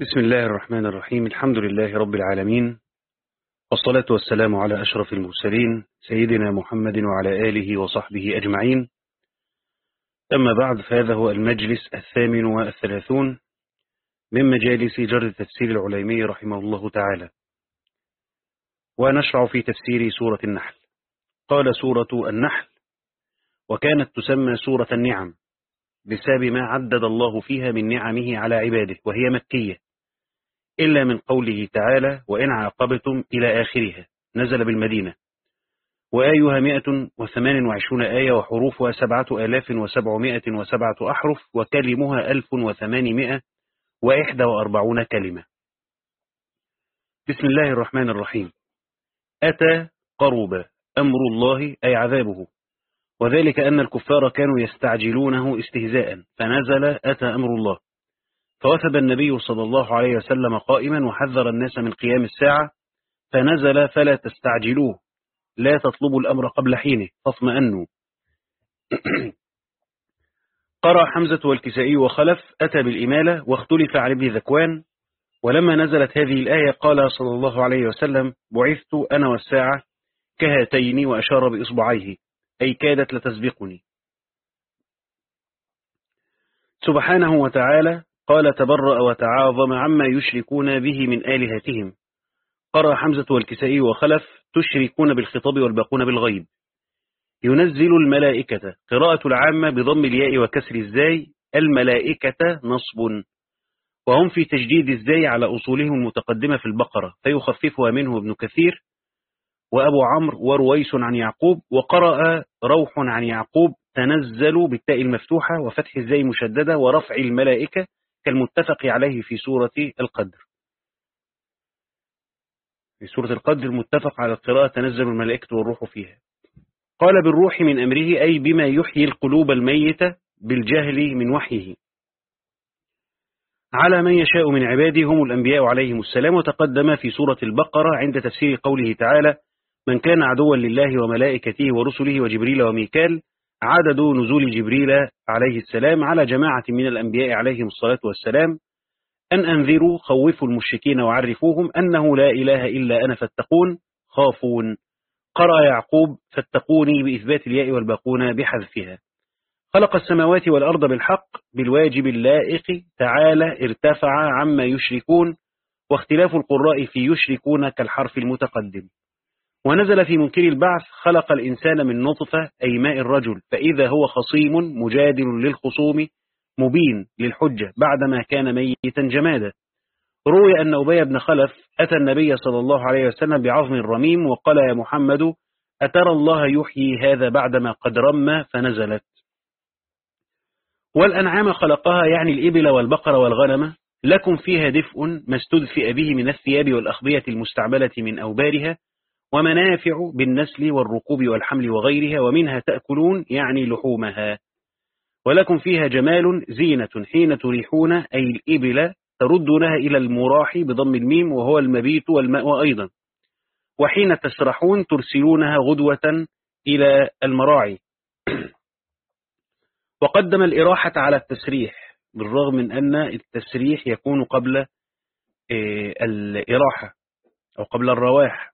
بسم الله الرحمن الرحيم. الحمد لله رب العالمين. والصلاة والسلام على أشرف المرسلين سيدنا محمد وعلى آله وصحبه أجمعين. أما بعد فهذا هو المجلس الثامن والثلاثون من مجالس جرد تفسير العليمي رحمه الله تعالى. ونشرع في تفسير سورة النحل. قال سورة النحل وكانت تسمى سورة النعم. بسبب ما عدد الله فيها من نعمه على عباده وهي مكية. إلا من قوله تعالى وإن عاقبتم إلى آخرها نزل بالمدينة. وآيها مئة وثمان وعشرون آية وحروفها سبعة آلاف وسبعمائة وسبعة أحرف وكلمها ألف وثمانمائة وإحدى وأربعون كلمة. بسم الله الرحمن الرحيم. أتى قرب أمر الله أي عذابه. وذلك أن الكفار كانوا يستعجلونه استهزاء فنزل أتى أمر الله. فوثب النبي صلى الله عليه وسلم قائما وحذر الناس من قيام الساعة فنزل فلا تستعجلوه لا تطلبوا الأمر قبل حينه فاطمأنوا. قرأ حمزة والكسائي وخلف أتى بالإمالة واختلف عن ابن ذكوان ولما نزلت هذه الآية قال صلى الله عليه وسلم بعثت أنا والساعة كهاتين وأشار بإصبعيه. أي كادت لتسبقني. سبحانه وتعالى قال تبرأ وتعاظم عما يشركون به من آلهتهم. قرأ حمزة والكسائي وخلف تشركون بالخطاب والباقون بالغيب. ينزل الملائكة. قراءة العامة بضم الياء وكسر الزاي. الملائكة نصب. وهم في تجديد الزاي على أصولهم المتقدمة في البقرة. فيخففها منه ابن كثير. وأبو عمرو ورويس عن يعقوب وقرأ روح عن يعقوب تنزل بالتاء المفتوحة وفتح الزاي مشددة ورفع الملائكة كالمتفق عليه في سورة القدر. في سورة القدر متفق على القراءة تنزل الملائكة والروح فيها. قال بالروح من أمره أي بما يحيي القلوب الميتة بالجهل من وحيه. على من يشاء من عباده هم الأنبياء عليهم السلام وتقدم في سورة البقرة عند تفسير قوله تعالى من كان عدوا لله وملائكته ورسله وجبريل وميكال عدد نزول جبريل عليه السلام على جماعة من الأنبياء عليهم الصلاة والسلام. أن أنذروا خوفوا المشركين وعرفوهم أنه لا إله إلا أنا فاتقون خافون. قرأ يعقوب فاتقوني بإثبات الياء والباقون بحذفها. خلق السماوات والأرض بالحق بالواجب اللائق تعالى ارتفع عما يشركون واختلاف القراء في يشركون كالحرف المتقدم. ونزل في منكر البعث خلق الإنسان من نطفة أي ماء الرجل فإذا هو خصيم مجادل للخصوم مبين للحجة بعدما كان ميتا جمادا. روي أن أبي بن خلف أتى النبي صلى الله عليه وسلم بعظم رميم وقال يا محمد أترى الله يحيي هذا بعدما قد رمى فنزلت. والأنعام خلقها يعني الإبل والبقر والغنم لكم فيها دفء ما استدفئ به من الثياب والأخبية المستعملة من أوبارها ومنافع بالنسل والركوب والحمل وغيرها ومنها تأكلون يعني لحومها. ولكم فيها جمال زينة حين تريحون أي الإبل تردونها إلى المراح بضم الميم وهو المبيت والماء أيضا. وحين تسرحون ترسلونها غدوة إلى المراعي. وقدم الإراحة على التسريح بالرغم من أن التسريح يكون قبل الإراحة أو قبل الرواح.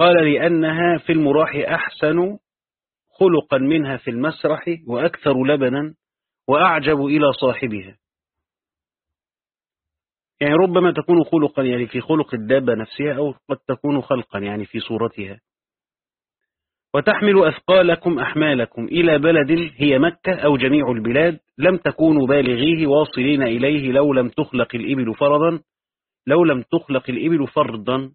قال لأنها في المراح أحسن خلقا منها في المسرح وأكثر لبنا وأعجب إلى صاحبها. يعني ربما تكون خلقا يعني في خلق الدابة نفسها أو قد تكون خلقا يعني في صورتها. وتحمل أثقالكم أحمالكم إلى بلد هي مكة أو جميع البلاد لم تكونوا بالغيه واصلين إليه لو لم تخلق الإبل فرضا لو لم تخلق الإبل فرضا.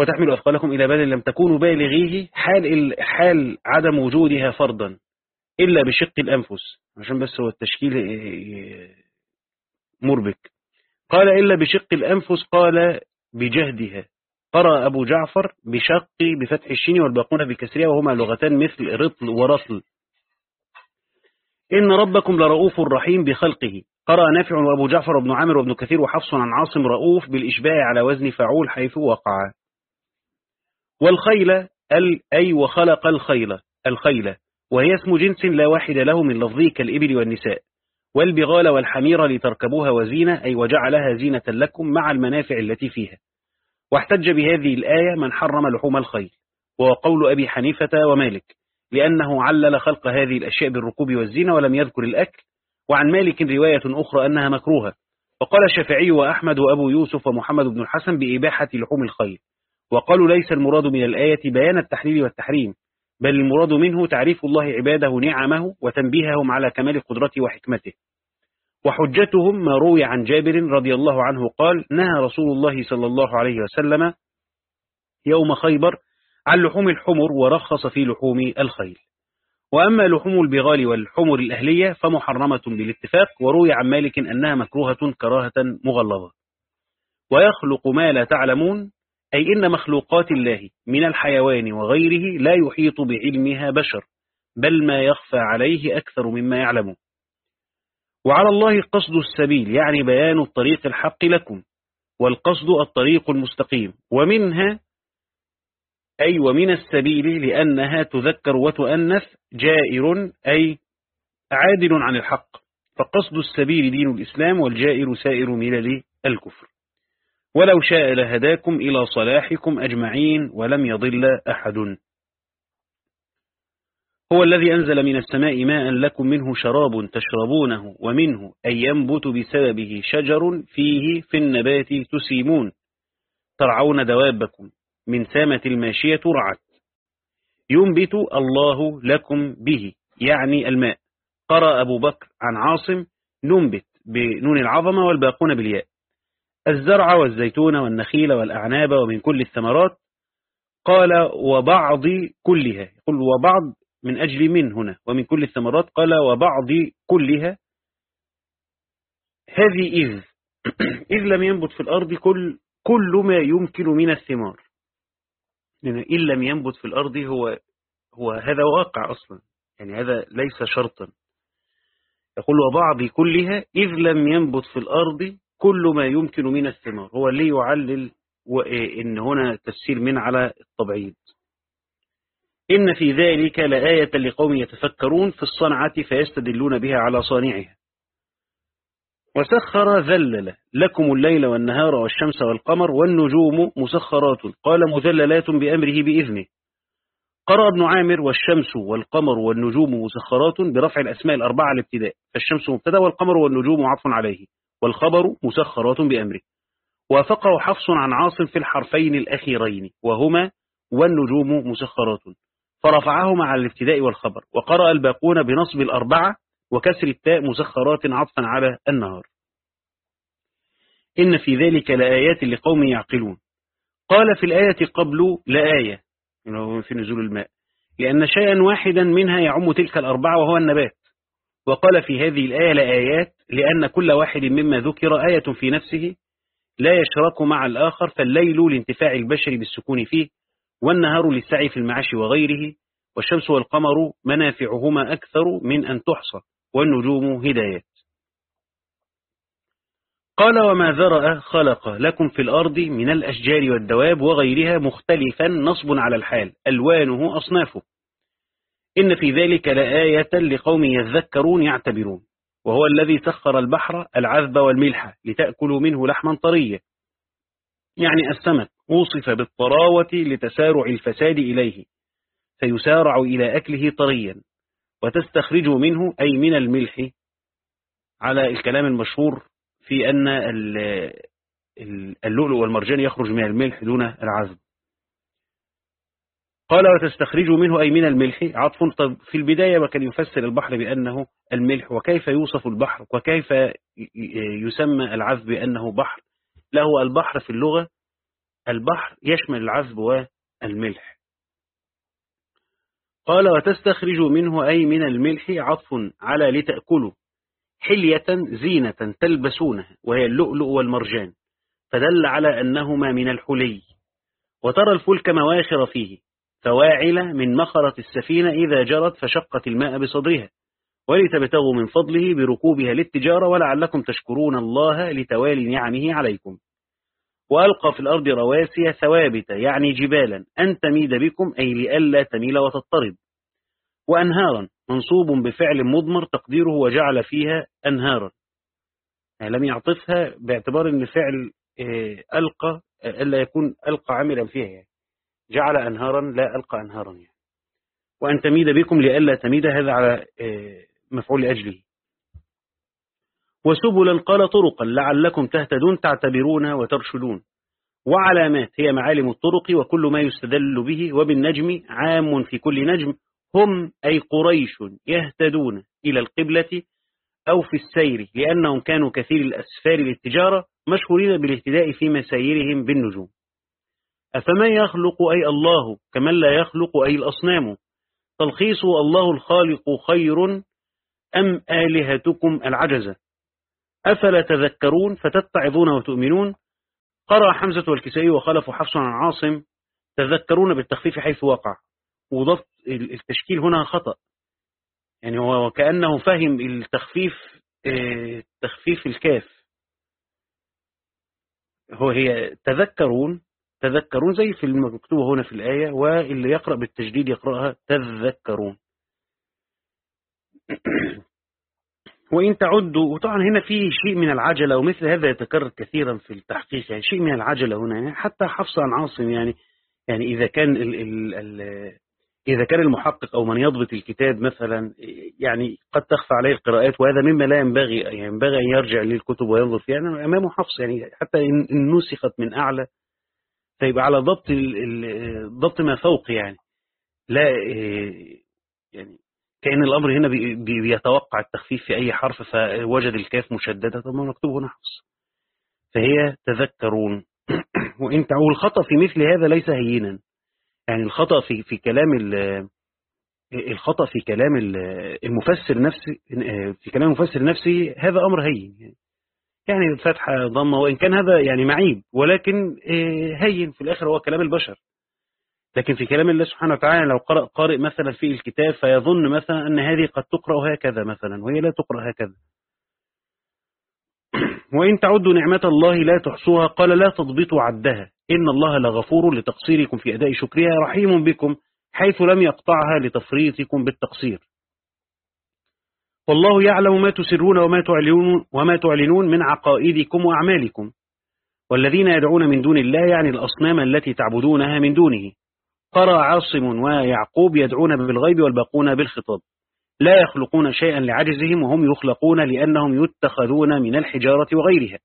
وتحمل أثقالكم إلى بلد لم تكونوا بالغيه حال, حال عدم وجودها فرضا إلا بشق الأنفس. عشان بس هو التشكيل مربك. قال إلا بشق الأنفس قال بجهدها. قرأ أبو جعفر بشق بفتح الشين والباقون بكسرها وهما لغتان مثل رطل ورطل. إن ربكم لرؤوف رحيم بخلقه. قرأ نافع وأبو جعفر وابن عامر وابن كثير وحفص عن عاصم رؤوف بالإشباع على وزن فعول حيث وقع. والخيل أي وخلق الخيل الخيل وهي اسم جنس لا واحد له من لفظه كالإبل والنساء والبغال والحمير لتركبوها وزينة أي وجعلها زينة لكم مع المنافع التي فيها. واحتج بهذه الآية من حرم لحوم الخيل وهو قول أبي حنيفة ومالك لأنه علل خلق هذه الأشياء بالركوب والزينة ولم يذكر الأكل وعن مالك رواية أخرى أنها مكروهة. وقال الشافعي وأحمد وأبو يوسف ومحمد بن الحسن بإباحة لحوم الخيل. وقالوا ليس المراد من الآية بيان التحليل والتحريم بل المراد منه تعريف الله عباده نعمه وتنبيههم على كمال قدرته وحكمته. وحجتهم ما روي عن جابر رضي الله عنه قال نهى رسول الله صلى الله عليه وسلم يوم خيبر عن لحوم الحمر ورخص في لحوم الخيل. وأما لحوم البغال والحمر الأهلية فمحرمة بالاتفاق وروي عن مالك أنها مكروهة كراهة مغلظة. ويخلق ما لا تعلمون أي إن مخلوقات الله من الحيوان وغيره لا يحيط بعلمها بشر بل ما يخفى عليه أكثر مما يعلمون. وعلى الله قصد السبيل يعني بيان الطريق الحق لكم والقصد الطريق المستقيم. ومنها أي ومن السبيل لأنها تذكر وتؤنث جائر أي عادل عن الحق. فقصد السبيل دين الإسلام والجائر سائر ملل الكفر. ولو شاء لهداكم إلى صلاحكم أجمعين ولم يضل أحد. هو الذي أنزل من السماء ماء لكم منه شراب تشربونه ومنه أن ينبت بسببه شجر فيه في النبات تسيمون. ترعون دوابكم من سامة الماشية رعت. ينبت الله لكم به يعني الماء. قرأ أبو بكر عن عاصم ننبت بنون العظمة والباقون بالياء. الزرع والزيتون والنخيل والأعناب ومن كل الثمرات. قال وبعض كلها. يقول وبعض من أجل من هنا. ومن كل الثمرات. قال وبعض كلها. هذه إذ. إذ لم ينبت في الأرض كل, كل ما يمكن من الثمار. إن لم ينبت في الأرض هو هو هذا واقع أصلا. يعني هذا ليس شرطا. يقول وبعض كلها. إذ لم ينبت في الأرض كل ما يمكن من الثمار هو اللي يعلل إن هنا تفسير من على التبعيض إن في ذلك لآية لقوم يتفكرون في الصنعة فيستدلون بها على صانعها. وسخر ذلل لكم الليل والنهار والشمس والقمر والنجوم مسخرات. قال مذللات بأمره بإذنه. قرأ ابن عامر والشمس والقمر والنجوم مسخرات برفع الأسماء الأربعة الابتداء فالشمس مبتدأ والقمر والنجوم عطف عليه. والخبر مسخرات بأمره. وافقه حفص عن عاصم في الحرفين الأخيرين وهما والنجوم مسخرات. فرفعهما على الابتداء والخبر وقرأ الباقون بنصب الأربعة وكسر التاء مسخرات عطفا على النهار. إن في ذلك لآيات لقوم يعقلون. قال في الآية قبل لآية في نزول الماء لأن شيئا واحدا منها يعم تلك الأربعة وهو النبات. وقال في هذه الآية لآيات لأن كل واحد مما ذكر آية في نفسه لا يشرك مع الآخر فالليل لانتفاع البشر بالسكون فيه والنهار للسعي في المعاش وغيره والشمس والقمر منافعهما أكثر من أن تحصى والنجوم هدايات. قال وما ذرأ خلق لكم في الأرض من الأشجار والدواب وغيرها مختلفا نصب على الحال ألوانه أصنافه إن في ذلك لآية لقوم يذكرون يعتبرون وهو الذي سخر البحر العذب والملح لتأكلوا منه لحما طريا يعني السمك وصف بالطراوة لتسارع الفساد إليه فيسارع إلى أكله طريا وتستخرجوا منه أي من الملح. على الكلام المشهور في أن اللؤلؤ والمرجان يخرج من الملح دون العذب. قال وتستخرجوا منه أي من الملح. عطف. طب في البداية وكان يفسر البحر بأنه الملح وكيف يوصف البحر وكيف يسمى العذب بأنه بحر. له البحر في اللغة البحر يشمل العذب والملح. قال وتستخرجوا منه أي من الملح. عطف. على لتأكلوا حلية زينة تلبسونها وهي اللؤلؤ والمرجان. فدل على أنهما من الحلي. وترى الفلك مواخر فيه. فواعل من مخرة السفينة إذا جرت فشقت الماء بصدرها ولتبتغوا من فضله بركوبها للتجارة ولعلكم تشكرون الله لتوالي نعمه عليكم. وألقى في الأرض رواسي ثوابت يعني جبالا أن تميد بكم أي لئلا تميل وتضطرب. وأنهارا منصوب بفعل مضمر تقديره وجعل فيها أنهارا. يعني لم يعطفها باعتبار أن فعل ألقى ألا يكون ألقى عاملا فيها يعني. جعل أنهارا لا ألقى أنهارا يعني. وأن تميد بكم لئلا تميد هذا على مفعول أجله وسبلا قال طرقا لعلكم تهتدون تعتبرون وترشدون. وعلامات هي معالم الطرق وكل ما يستدل به وبالنجم عام في كل نجم هم أي قريش يهتدون إلى القبلة أو في السير لأنهم كانوا كثير الأسفار للتجارة مشهورين بالاهتداء في مسايرهم بالنجوم. أفمن يخلق أي الله كمن لا يخلق أي الأصنام؟ تلخيص الله الخالق خير أم آلهتكم العجزة أفلا تذكرون فتتعظون وتؤمنون؟ قرأ حمزة والكسائي وخلف حفص عن عاصم تذكرون بالتخفيف حيث وقع. وضبط التشكيل هنا خطأ. يعني هو وكأنه فهم التخفيف آه، تخفيف الكاف. هو هي تذكرون تذكرون زي في المكتوبة هنا في الآية واللي يقرأ بالتجديد يقرأها تذكرون. وإن تعدوا وطبعا هنا في شيء من العجلة ومثل هذا يتكرر كثيرا في التحقيق يعني شيء من العجلة هنا يعني حتى حفص عن عاصم يعني يعني إذا كان ال ال ال إذا كان المحقق أو من يضبط الكتاب مثلا يعني قد تخفى عليه القراءات وهذا مما لا ينبغي يعني ينبغي أن يرجع للكتب وينظر فيها. يعني أمامه حفص يعني حتى إن نسخت من أعلى فيبقى على ضبط ضبط ما فوق يعني لا يعني كأن الأمر هنا بيتوقع التخفيف في أي حرف فوجد الكاف مشددة طب ما مكتوب هنا حفص فهي تذكرون. وإن تعول الخطأ في مثل هذا ليس هينا. يعني الخطأ في في كلام الخطأ في كلام المفسر نفسه في كلام المفسر نفسه هذا أمر هين. يعني الفتحة ضمة وإن كان هذا يعني معيب ولكن هين في الآخر هو كلام البشر. لكن في كلام الله سبحانه وتعالى لو قرأ قارئ مثلا في الكتاب فيظن مثلا أن هذه قد تقرأ هكذا مثلا وهي لا تقرأ هكذا. وإن تعدوا نعمة الله لا تحصوها قال لا تضبطوا عدها. إن الله لغفور لتقصيركم في أداء شكرها رحيم بكم حيث لم يقطعها لتفريطكم بالتقصير. والله يعلم ما تسرون وما تعلنون, وما تعلنون من عقائدكم وأعمالكم. والذين يدعون من دون الله يعني الأصنام التي تعبدونها من دونه. قرى عاصم ويعقوب يدعون بالغيب والباقون بالخطاب. لا يخلقون شيئا لعجزهم وهم يخلقون لأنهم يتخذون من الحجارة وغيرها.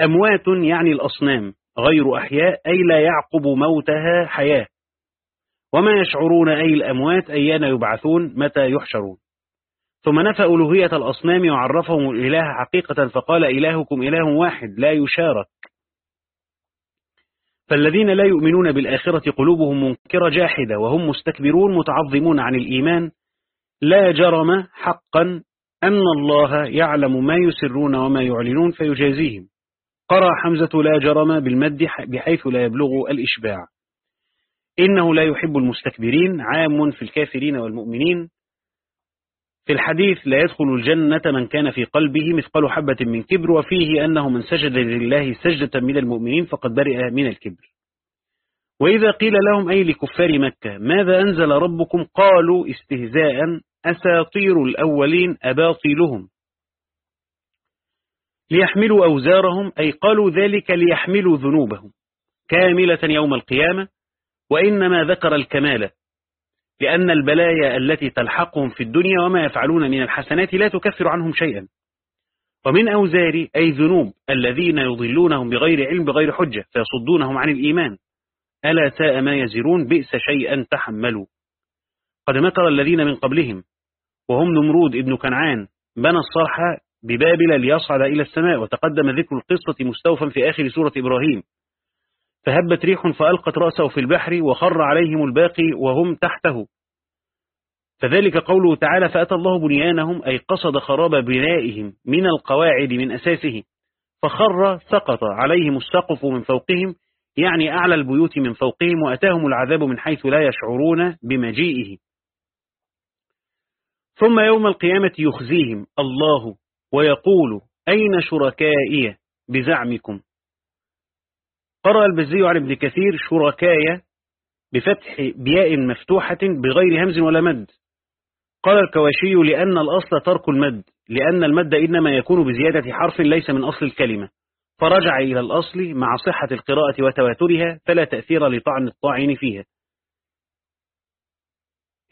أموات يعني الأصنام غير أحياء أي لا يعقب موتها حياة. وما يشعرون أي الأموات أيان يبعثون متى يحشرون. ثم نفى ألوهية الأصنام وعرفهم الإله حقيقة فقال إلهكم إله واحد لا يشارك. فالذين لا يؤمنون بالآخرة قلوبهم منكرة جاحدة وهم مستكبرون متعظمون عن الإيمان لا جرم حقا أن الله يعلم ما يسرون وما يعلنون فيجازيهم. قرأ حمزة لا جرم بالمد بحيث لا يبلغ الإشباع. إنه لا يحب المستكبرين عام في الكافرين والمؤمنين. في الحديث لا يدخل الجنة من كان في قلبه مثقال حبة من كبر وفيه أنه من سجد لله سجدة من المؤمنين فقد برئ من الكبر. وإذا قيل لهم أي لكفار مكة ماذا أنزل ربكم؟ قالوا استهزاء أساطير الأولين أباطيلهم. ليحملوا أوزارهم أي قالوا ذلك ليحملوا ذنوبهم. كاملة يوم القيامة وإنما ذكر الكمال لأن البلايا التي تلحقهم في الدنيا وما يفعلون من الحسنات لا تكفر عنهم شيئا. ومن أوزار أي ذنوب الذين يضلونهم بغير علم بغير حجة فيصدونهم عن الإيمان. ألا ساء ما يزرون بئس شيئا تحملوا. قد مكر الذين من قبلهم وهم نمرود ابن كنعان بنى الصرح ببابل ليصعد إلى السماء وتقدم ذكر القصة مستوفا في آخر سورة إبراهيم. فهبت ريح فألقت رأسه في البحر وخر عليهم الباقي وهم تحته. فذلك قوله تعالى فأتى الله بنيانهم أي قصد خراب بنائهم من القواعد من أساسه. فخر سقط عليهم السقف من فوقهم يعني أعلى البيوت من فوقهم وأتاهم العذاب من حيث لا يشعرون بمجيئه. ثم يوم القيامة يخزيهم الله ويقول أين شركائي بزعمكم؟ قرأ البزي عن ابن كثير شركاية بفتح بياء مفتوحة بغير همز ولا مد. قال الكواشي لأن الأصل ترك المد لأن المد إنما يكون بزيادة حرف ليس من أصل الكلمة. فرجع إلى الأصل مع صحة القراءة وتواترها فلا تأثير لطعن الطاعن فيها.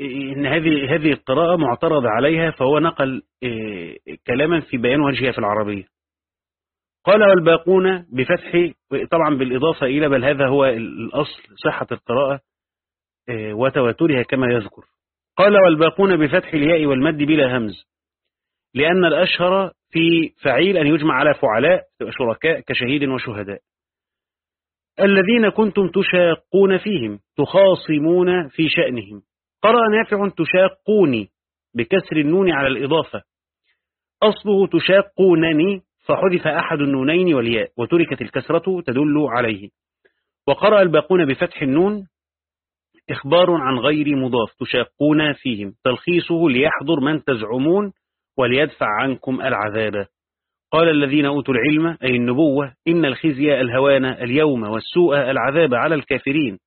إن هذه هذه القراءة معترض عليها فهو نقل إيه، كلاما في بيان وجهها في العربية. قال والباقون بفتح طبعا بالإضافة إلى بل هذا هو الأصل صحة القراءة إيه، وتواترها كما يذكر. قال والباقون بفتح الياء والمد بلا همز لأن الأشهر في فعيل أن يجمع على فعلاء شركاء كشهيد وشهداء. الذين كنتم تشاقون فيهم تخاصمون في شأنهم. قرأ نافع تشاقوني بكسر النون على الإضافة. أصله تشاقونني فحذف أحد النونين والياء وتركت الكسرة تدل عليه. وقرأ الباقون بفتح النون إخبار عن غير مضاف تشاقون فيهم. تلخيصه ليحضر من تزعمون وليدفع عنكم العذاب. قال الذين أوتوا العلم أي النبوة إن الخزي الهوان اليوم والسوء العذاب على الكافرين.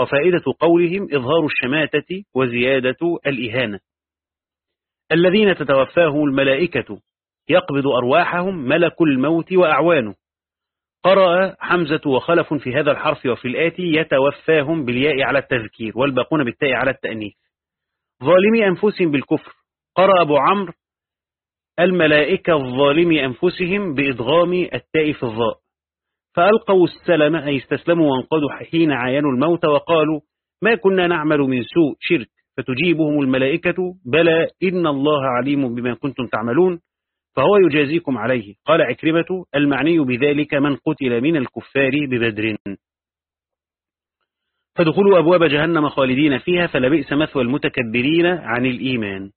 وفائدة قولهم إظهار الشماتة وزيادة الإهانة. الذين تتوفاهم الملائكة يقبض أرواحهم ملك الموت وأعوانه. قرأ حمزة وخلف في هذا الحرف وفي الآتي يتوفاهم بالياء على التذكير والباقون بالتاء على التأنيث. ظالمي أنفسهم بالكفر. قرأ أبو عمرو الملائكة الظالمي أنفسهم بإدغام التاء في الظاء. فألقوا السلم أي استسلموا وانقضوا حين عاينوا الموت وقالوا ما كنا نعمل من سوء شرك فتجيبهم الملائكة بلى إن الله عليم بما كنتم تعملون. فهو يجازيكم عليه. قال عكرمة المعني بذلك من قتل من الكفار ببدر. فدخلوا أبواب جهنم خالدين فيها فلبئس مثوى المتكبرين عن الإيمان.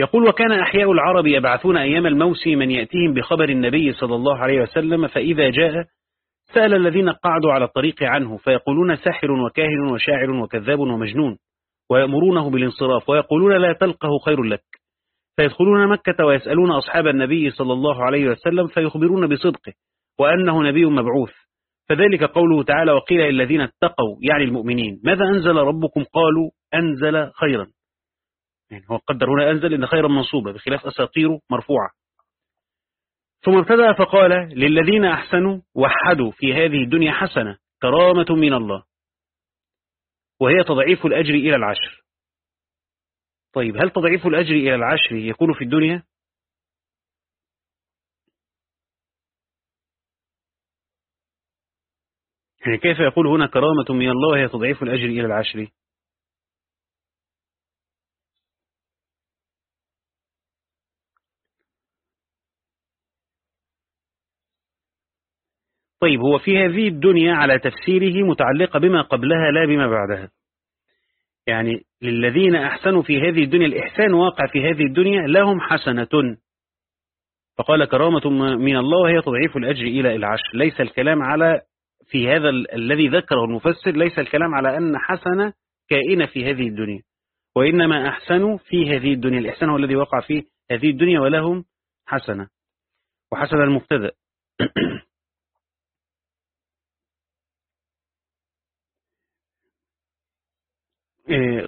يقول وكان أحياء العرب يبعثون أيام الموسم من يأتيهم بخبر النبي صلى الله عليه وسلم فإذا جاء سأل الذين قعدوا على الطريق عنه فيقولون ساحر وكاهن وشاعر وكذاب ومجنون ويأمرونه بالانصراف ويقولون لا تلقه خير لك. فيدخلون مكة ويسألون أصحاب النبي صلى الله عليه وسلم فيخبرون بصدقه وأنه نبي مبعوث. فذلك قوله تعالى وقيل الذين اتقوا يعني المؤمنين. ماذا أنزل ربكم؟ قالوا أنزل خيرا. يعني هو قدر هنا أنزل إن خيرا منصوبة بخلاف أساطير مرفوعة. ثم ابتدأ فقال للذين أحسنوا وحدوا في هذه الدنيا حسنة كرامة من الله. وهي تضعيف الأجر إلى العشر. طيب هل تضعيف الأجر إلى العشر يكون في الدنيا؟ يعني كيف يقول هنا كرامة من الله وهي تضعيف الأجر إلى العشر؟ طيب هو في هذه الدنيا على تفسيره متعلقة بما قبلها لا بما بعدها يعني للذين أحسنوا في هذه الدنيا الإحسان واقع في هذه الدنيا لهم حسنة. فقال كرامة من الله وهي تضعيف الأجر إلى العشر. ليس الكلام على في هذا الذي ذكره المفسر ليس الكلام على أن حسنة كائنة في هذه الدنيا. وإنما أحسنوا في هذه الدنيا. الإحسان هو الذي وقع في هذه الدنيا ولهم حسنة. وحسن المبتدأ.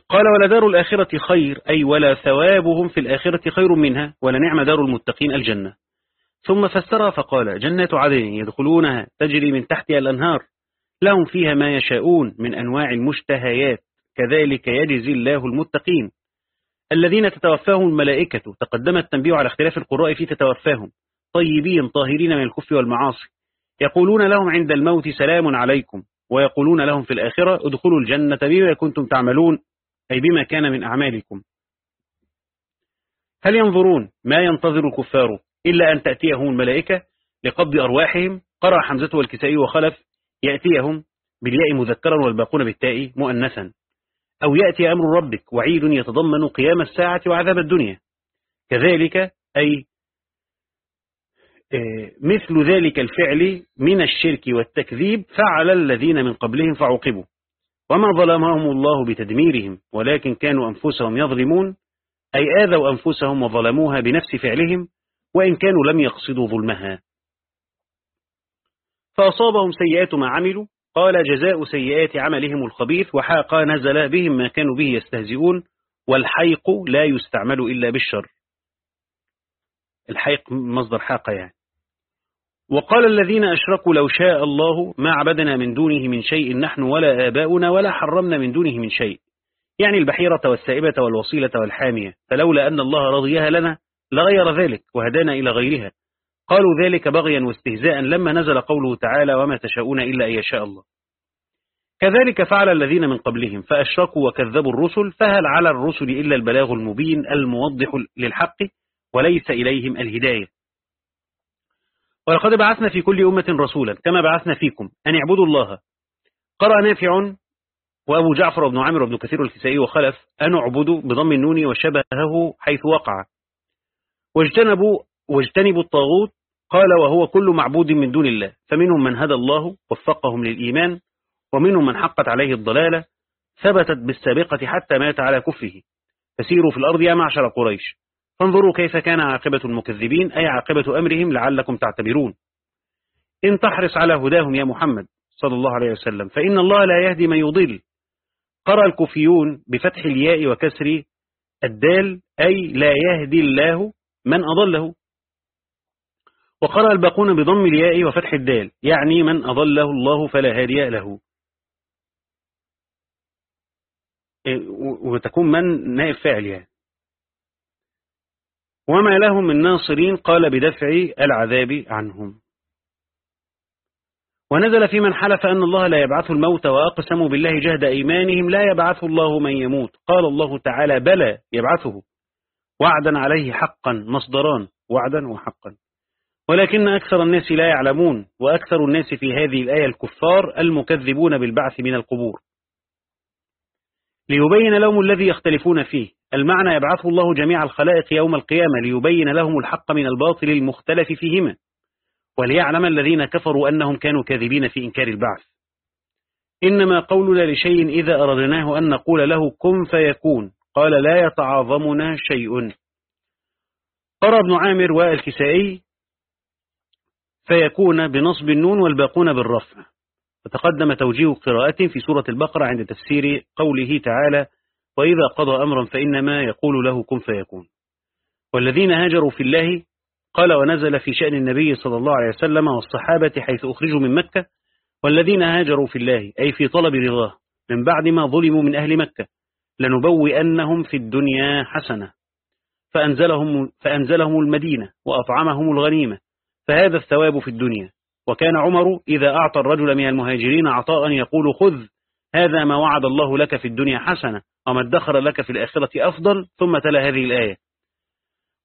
قال ولا دار الآخرة خير أي ولا ثوابهم في الآخرة خير منها ولا نعم دار المتقين الجنة. ثم فسرها فقال جنات عدن يدخلونها تجري من تحتها الأنهار لهم فيها ما يشاءون من أنواع المشتهيات كذلك يجزي الله المتقين. الذين تتوفاهم الملائكة تقدم التنبيه على اختلاف القراء في تتوفاهم طيبين طاهرين من الكف والمعاصي يقولون لهم عند الموت سلام عليكم. ويقولون لهم في الآخرة ادخلوا الجنة بما كنتم تعملون أي بما كان من أعمالكم. هل ينظرون ما ينتظر الكفار إلا أن تأتيهم الملائكة لقبض أرواحهم؟ قرأ حمزة والكسائي وخلف يأتيهم بالياء مذكرا والباقون بالتاء مؤنثا. أو يأتي أمر ربك وعيد يتضمن قيام الساعة وعذاب الدنيا. كذلك أي مثل ذلك الفعل من الشرك والتكذيب فعل الذين من قبلهم فعوقبوا. وما ظلمهم الله بتدميرهم ولكن كانوا أنفسهم يظلمون أي آذوا أنفسهم وظلموها بنفس فعلهم وإن كانوا لم يقصدوا ظلمها. فأصابهم سيئات ما عملوا قال جزاء سيئات عملهم الخبيث وحاق نزل بهم ما كانوا به يستهزئون والحيق لا يستعمل إلا بالشر. الحيق مصدر حاقة يعني. وقال الذين أشركوا لو شاء الله ما عبدنا من دونه من شيء نحن ولا آباؤنا ولا حرمنا من دونه من شيء. يعني البحيرة والسائبة والوصيلة والحامية. فلولا أن الله رضيها لنا لغير ذلك وهدانا إلى غيرها. قالوا ذلك بغيا واستهزاء لما نزل قوله تعالى وما تشاءون إلا أن يشاء الله. كذلك فعل الذين من قبلهم فأشركوا وكذبوا الرسل فهل على الرسل إلا البلاغ المبين الموضح للحق وليس إليهم الهداية. ولقد بعثنا في كل أمة رسولا كما بعثنا فيكم أن اعبدوا الله. قرأ نافع وأبو جعفر وابن عامر وابن كثير الكسائي وخلف أن اعبدوا بضم النون وشبهه حيث وقع. واجتنبوا, واجتنبوا الطاغوت قال وهو كل معبود من دون الله فمنهم من هدى الله وفقهم للإيمان ومنهم من حقت عليه الضلالة ثبتت بالسابقة حتى مات على كفره. فسيروا في الأرض يا معشر قريش. فانظروا كيف كان عاقبة المكذبين أي عاقبة أمرهم لعلكم تعتبرون. إن تحرص على هداهم يا محمد صلى الله عليه وسلم فإن الله لا يهدي من يضل. قرأ الكوفيون بفتح الياء وكسر الدال أي لا يهدي الله من أضله. وقرأ الباقون بضم الياء وفتح الدال يعني من أضله الله فلا هادي له. إيه، وتكون من نائب فاعل يعني. وما لهم من ناصرين قال بدفع العذاب عنهم. ونزل في من حلف أن الله لا يبعث الموت وأقسموا بالله جهد أيمانهم لا يبعث الله من يموت. قال الله تعالى بلى يبعثه. وعدا عليه حقا مصدران وعدا وحقا. ولكن أكثر الناس لا يعلمون وأكثر الناس في هذه الآية الكفار المكذبون بالبعث من القبور. ليبين لهم الذي يختلفون فيه. المعنى يبعث الله جميع الخلائق يوم القيامة ليبين لهم الحق من الباطل المختلف فيهما وليعلم الذين كفروا أنهم كانوا كاذبين في إنكار البعث. إنما قولنا لشيء إذا أردناه أن نقول له كن فيكون. قال لا يتعاظمنا شيء. قرى ابن عامر والكسائي فيكون بنصب النون والباقون بالرفع. وتقدم توجيه قراءة في سورة البقرة عند تفسير قوله تعالى وإذا قضى أمرا فإنما يقول له كن فيكون والذين هاجروا في الله قال ونزل في شأن النبي صلى الله عليه وسلم والصحابة حيث أخرجوا من مكة والذين هاجروا في الله أي في طلب رضاه من بعد ما ظلموا من أهل مكة لنبوئنهم في الدنيا حسنة. فأنزلهم, فأنزلهم المدينة وأطعمهم الغنيمة فهذا الثواب في الدنيا. وكان عمر إذا أعطى الرجل من المهاجرين عطاء يقول خذ هذا ما وعد الله لك في الدنيا حسنة وما ادخر لك في الآخرة أفضل ثم تلا هذه الآية.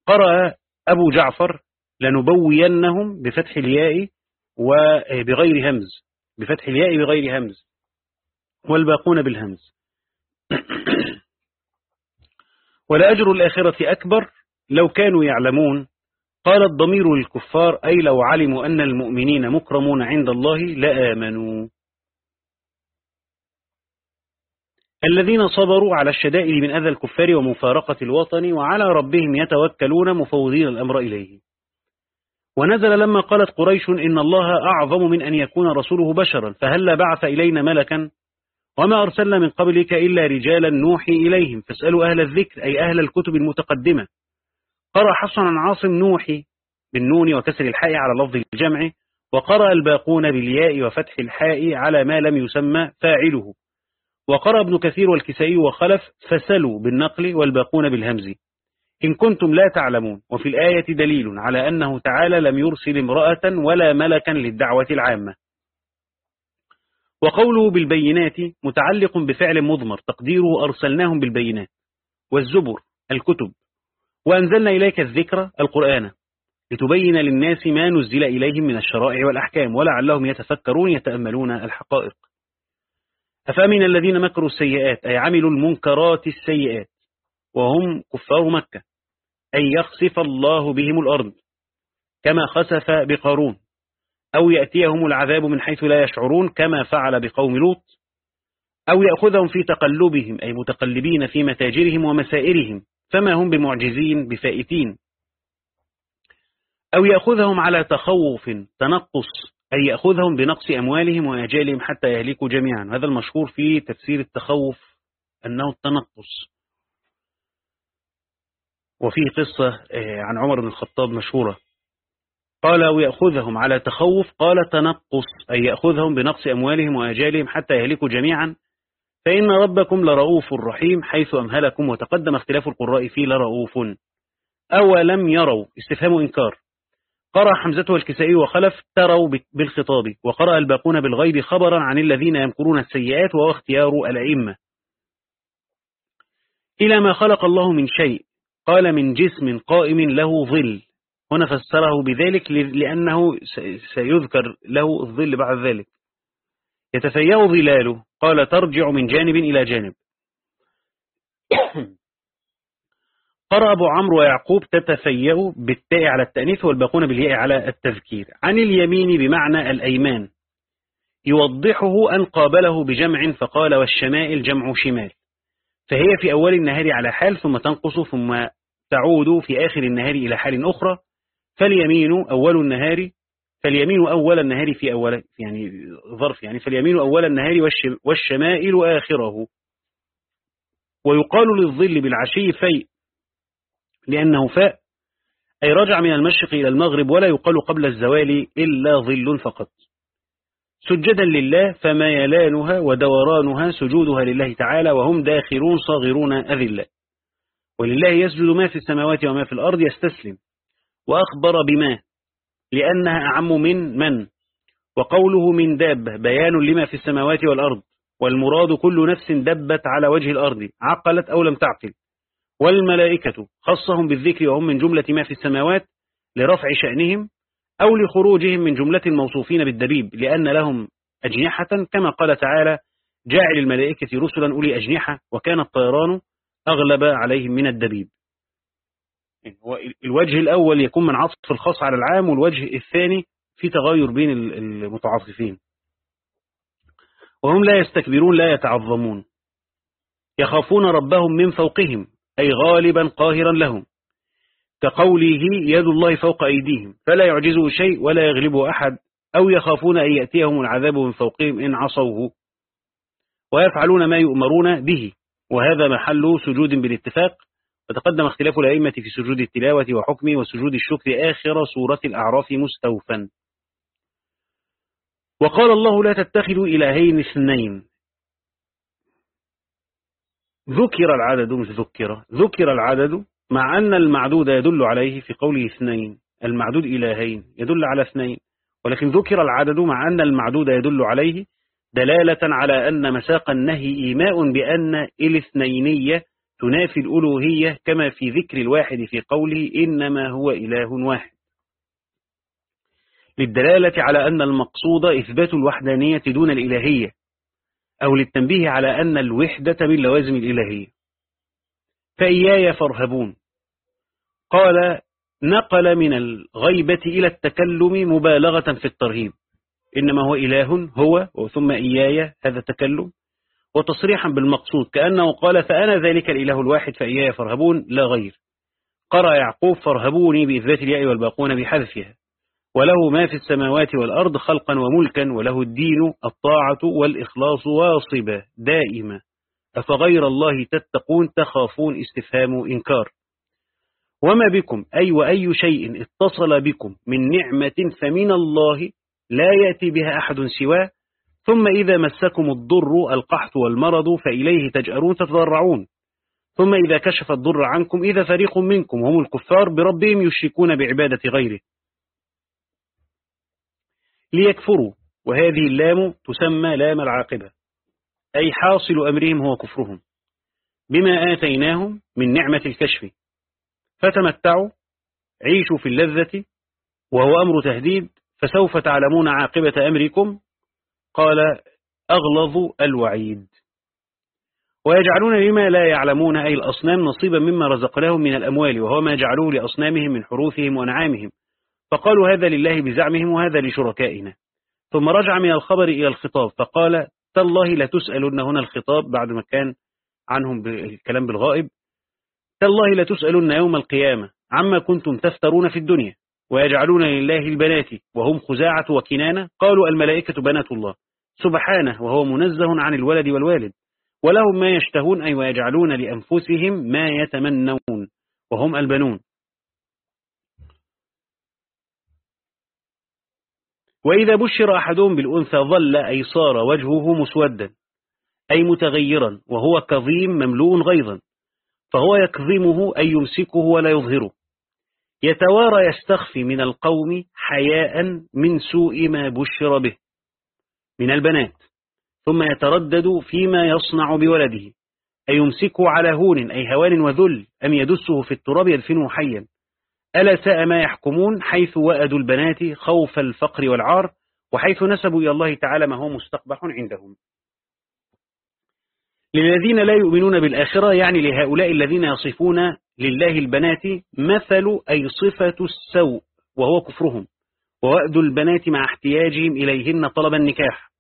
قرأ أبو جعفر لنبوينهم بفتح الياء وبغير همز بفتح الياء بغير همز والباقون بالهمز. ولأجر الآخرة أكبر لو كانوا يعلمون قال الضمير للكفار أي لو علموا أن المؤمنين مكرمون عند الله لآمنوا. الذين صبروا على الشدائد من أذى الكفار ومفارقة الوطن وعلى ربهم يتوكلون مفوضين الأمر إليه. ونزل لما قالت قريش إن الله أعظم من أن يكون رسوله بشرا فهل بعث إلينا ملكا؟ وما أرسلنا من قبلك إلا رجالا نوحي إليهم. فاسألوا أهل الذكر أي أهل الكتب المتقدمة. قرأ حسنا عاصم نوحي بالنون وكسر الحاء على لفظ الجمع وقرأ الباقون بالياء وفتح الحاء على ما لم يسمى فاعله. وقرأ ابن كثير والكسائي وخلف فسلوا بالنقل والباقون بالهمز. إن كنتم لا تعلمون وفي الآية دليل على أنه تعالى لم يرسل امرأة ولا ملكا للدعوة العامة. وقوله بالبينات متعلق بفعل مضمر تقديره أرسلناهم بالبينات. والزبر الكتب. وأنزلنا إليك الذكر القرآن لتبين للناس ما نزل إليهم من الشرائع والأحكام ولعلهم يتفكرون يتأملون الحقائق. أفأمن الذين مكروا السيئات؟ أي عملوا المنكرات السيئات وهم كفار مكة أن يخسف الله بهم الأرض كما خسف بقارون أو يأتيهم العذاب من حيث لا يشعرون كما فعل بقوم لوط أو يأخذهم في تقلبهم أي متقلبين في متاجرهم ومسائرهم. فما هم بمعجزين بفائتين. أو يأخذهم على تخوف تنقص أي يأخذهم بنقص أموالهم وأجالهم حتى يهلكوا جميعا. هذا المشهور في تفسير التخوف أنه التنقص. وفي قصة عن عمر بن الخطاب مشهورة. قال ويأخذهم على تخوف قال تنقص أي يأخذهم بنقص أموالهم وأجالهم حتى يهلكوا جميعا. فإن ربكم لرؤوف رحيم حيث أمهلكم وتقدم اختلاف القراء فيه لرؤوف. أولم يروا؟ استفهام إنكار. قرأ حمزة والكسائي وخلف تروا بالخطاب. وقرأ الباقون بالغيب خبرا عن الذين يمكرون السيئات وهو اختيار الأئمة. إلى ما خلق الله من شيء. قال من جسم قائم له ظل. هنا فسره بذلك لأنه سيذكر له الظل بعد ذلك. يتفيأ ظلاله. قال ترجع من جانب إلى جانب. قرأ أبو عمرو ويعقوب تتفيأ بالتاء على التأنيث والباقون بالياء على التذكير. عن اليمين بمعنى الأيمان. يوضحه أن قابله بجمع فقال والشمائل جمع شمال. فهي في أول النهار على حال ثم تنقص ثم تعود في آخر النهار إلى حال أخرى. فاليمين أول النهار فاليمين أول النهار في أول يعني ظرف يعني فاليمين أول النهار والشمائل آخره. ويقال للظل بالعشي فيء لأنه فاء أي رجع من المشرق إلى المغرب ولا يقال قبل الزوال إلا ظل فقط. سجدا لله فما يلانها ودورانها سجودها لله تعالى وهم داخلون صاغرون أذلاء ولله يسجد ما في السماوات وما في الأرض يستسلم. وأخبر بما لأنها أعم من من؟ وقوله من دابة بيان لما في السماوات والأرض. والمراد كل نفس دبت على وجه الأرض عقلت أو لم تعقل. والملائكة خصهم بالذكر وهم من جملة ما في السماوات لرفع شأنهم أو لخروجهم من جملة الموصوفين بالدبيب لأن لهم أجنحة كما قال تعالى جاعل الملائكة رسلا أولي أجنحة وكان الطيران أغلب عليهم من الدبيب. الوجه الأول يكون من عطف الخاص على العام والوجه الثاني في تغير بين المتعاطفين. وهم لا يستكبرون لا يتعظمون. يخافون ربهم من فوقهم أي غالبا قاهرا لهم. كقوله يد الله فوق أيديهم فلا يعجزه شيء ولا يغلبه أحد. أو يخافون أن يأتيهم العذاب من فوقهم إن عصوه. ويفعلون ما يؤمرون به. وهذا محل سجود بالاتفاق. وتقدم اختلاف الأئمة في سجود التلاوة وحكمه وسجود الشكر آخر سورة الأعراف مستوفا. وقال الله لا تتخذوا إلهين اثنين. ذكر العدد مش ذكر. ذكر العدد مع أن المعدود يدل عليه في قوله اثنين. المعدود إلهين يدل على اثنين. ولكن ذكر العدد مع أن المعدود يدل عليه دلالة على أن مساق النهي إيماء بأن الاثنينية تنافي الألوهية كما في ذكر الواحد في قوله إنما هو إله واحد. للدلالة على أن المقصود إثبات الوحدانية دون الإلهية أو للتنبيه على أن الوحدة من لوازم الإلهية. فإياي فارهبون. قال نقل من الغيبة إلى التكلم مبالغة في الترهيب. إنما هو إله هو وثم إياي هذا تكلم وتصريحا بالمقصود كأنه قال فأنا ذلك الإله الواحد فإياي فارهبون لا غير. قرأ يعقوب فارهبوني بإثبات الياء والباقون بحذفها. وله ما في السماوات والأرض خلقا وملكا وله الدين الطاعة والإخلاص واصبة دائمة أفغير الله تتقون تخافون استفهام إنكار. وما بكم أي وأي شيء اتصل بكم من نعمة فمن الله لا يأتي بها أحد سواه ثم إذا مسكم الضر القحط والمرض فإليه تجأرون تتضرعون. ثم إذا كشف الضر عنكم إذا فريق منكم هم الكفار بربهم يشركون بعبادة غيره. ليكفروا وهذه اللام تسمى لام العاقبة أي حاصل أمرهم هو كفرهم. بما آتيناهم من نعمة الكشف فتمتعوا عيشوا في اللذة وهو أمر تهديد فسوف تعلمون عاقبة أمركم قال أغلظ الوعيد. ويجعلون لما لا يعلمون أي الأصنام نصيبا مما رزقناهم من الأموال وهو ما جعلوه لأصنامهم من حروثهم ونعامهم. فقالوا هذا لله بزعمهم وهذا لشركائنا. ثم رجع من الخبر إلى الخطاب فقال تالله لتسألن هنا الخطاب بعد ما كان عنهم بالكلام بالغائب. تالله لتسألن يوم القيامة عما كنتم تفترون في الدنيا. ويجعلون لله البنات وهم خزاعة وكنانة. قالوا الملائكة بنات الله. سبحانه وهو منزه عن الولد والوالد. ولهم ما يشتهون أي ويجعلون لأنفسهم ما يتمنون. وهم البنون. وإذا بشر أحدهم بالأنثى ظل أي صار وجهه مسودا. أي متغيرا. وهو كظيم مملوء غيظا. فهو يكظمه أي يمسكه ولا يظهره. يتوارى يستخفي من القوم حياء من سوء ما بشر به من البنات ثم يتردد فيما يصنع بولده أي يمسكه على هون أي هوان وذل أم يدسه في التراب يدفنه حيا؟ ألا ساء ما يحكمون حيث وأدوا البنات خوف الفقر والعار وحيث نسبوا إلى الله تعالى ما هو مستقبح عندهم. للذين لا يؤمنون بالآخرة يعني لهؤلاء الذين يصفون لله البنات مثل أي صفة السوء وهو كفرهم. ووأد البنات مع احتياجهم إليهن طلب النكاح.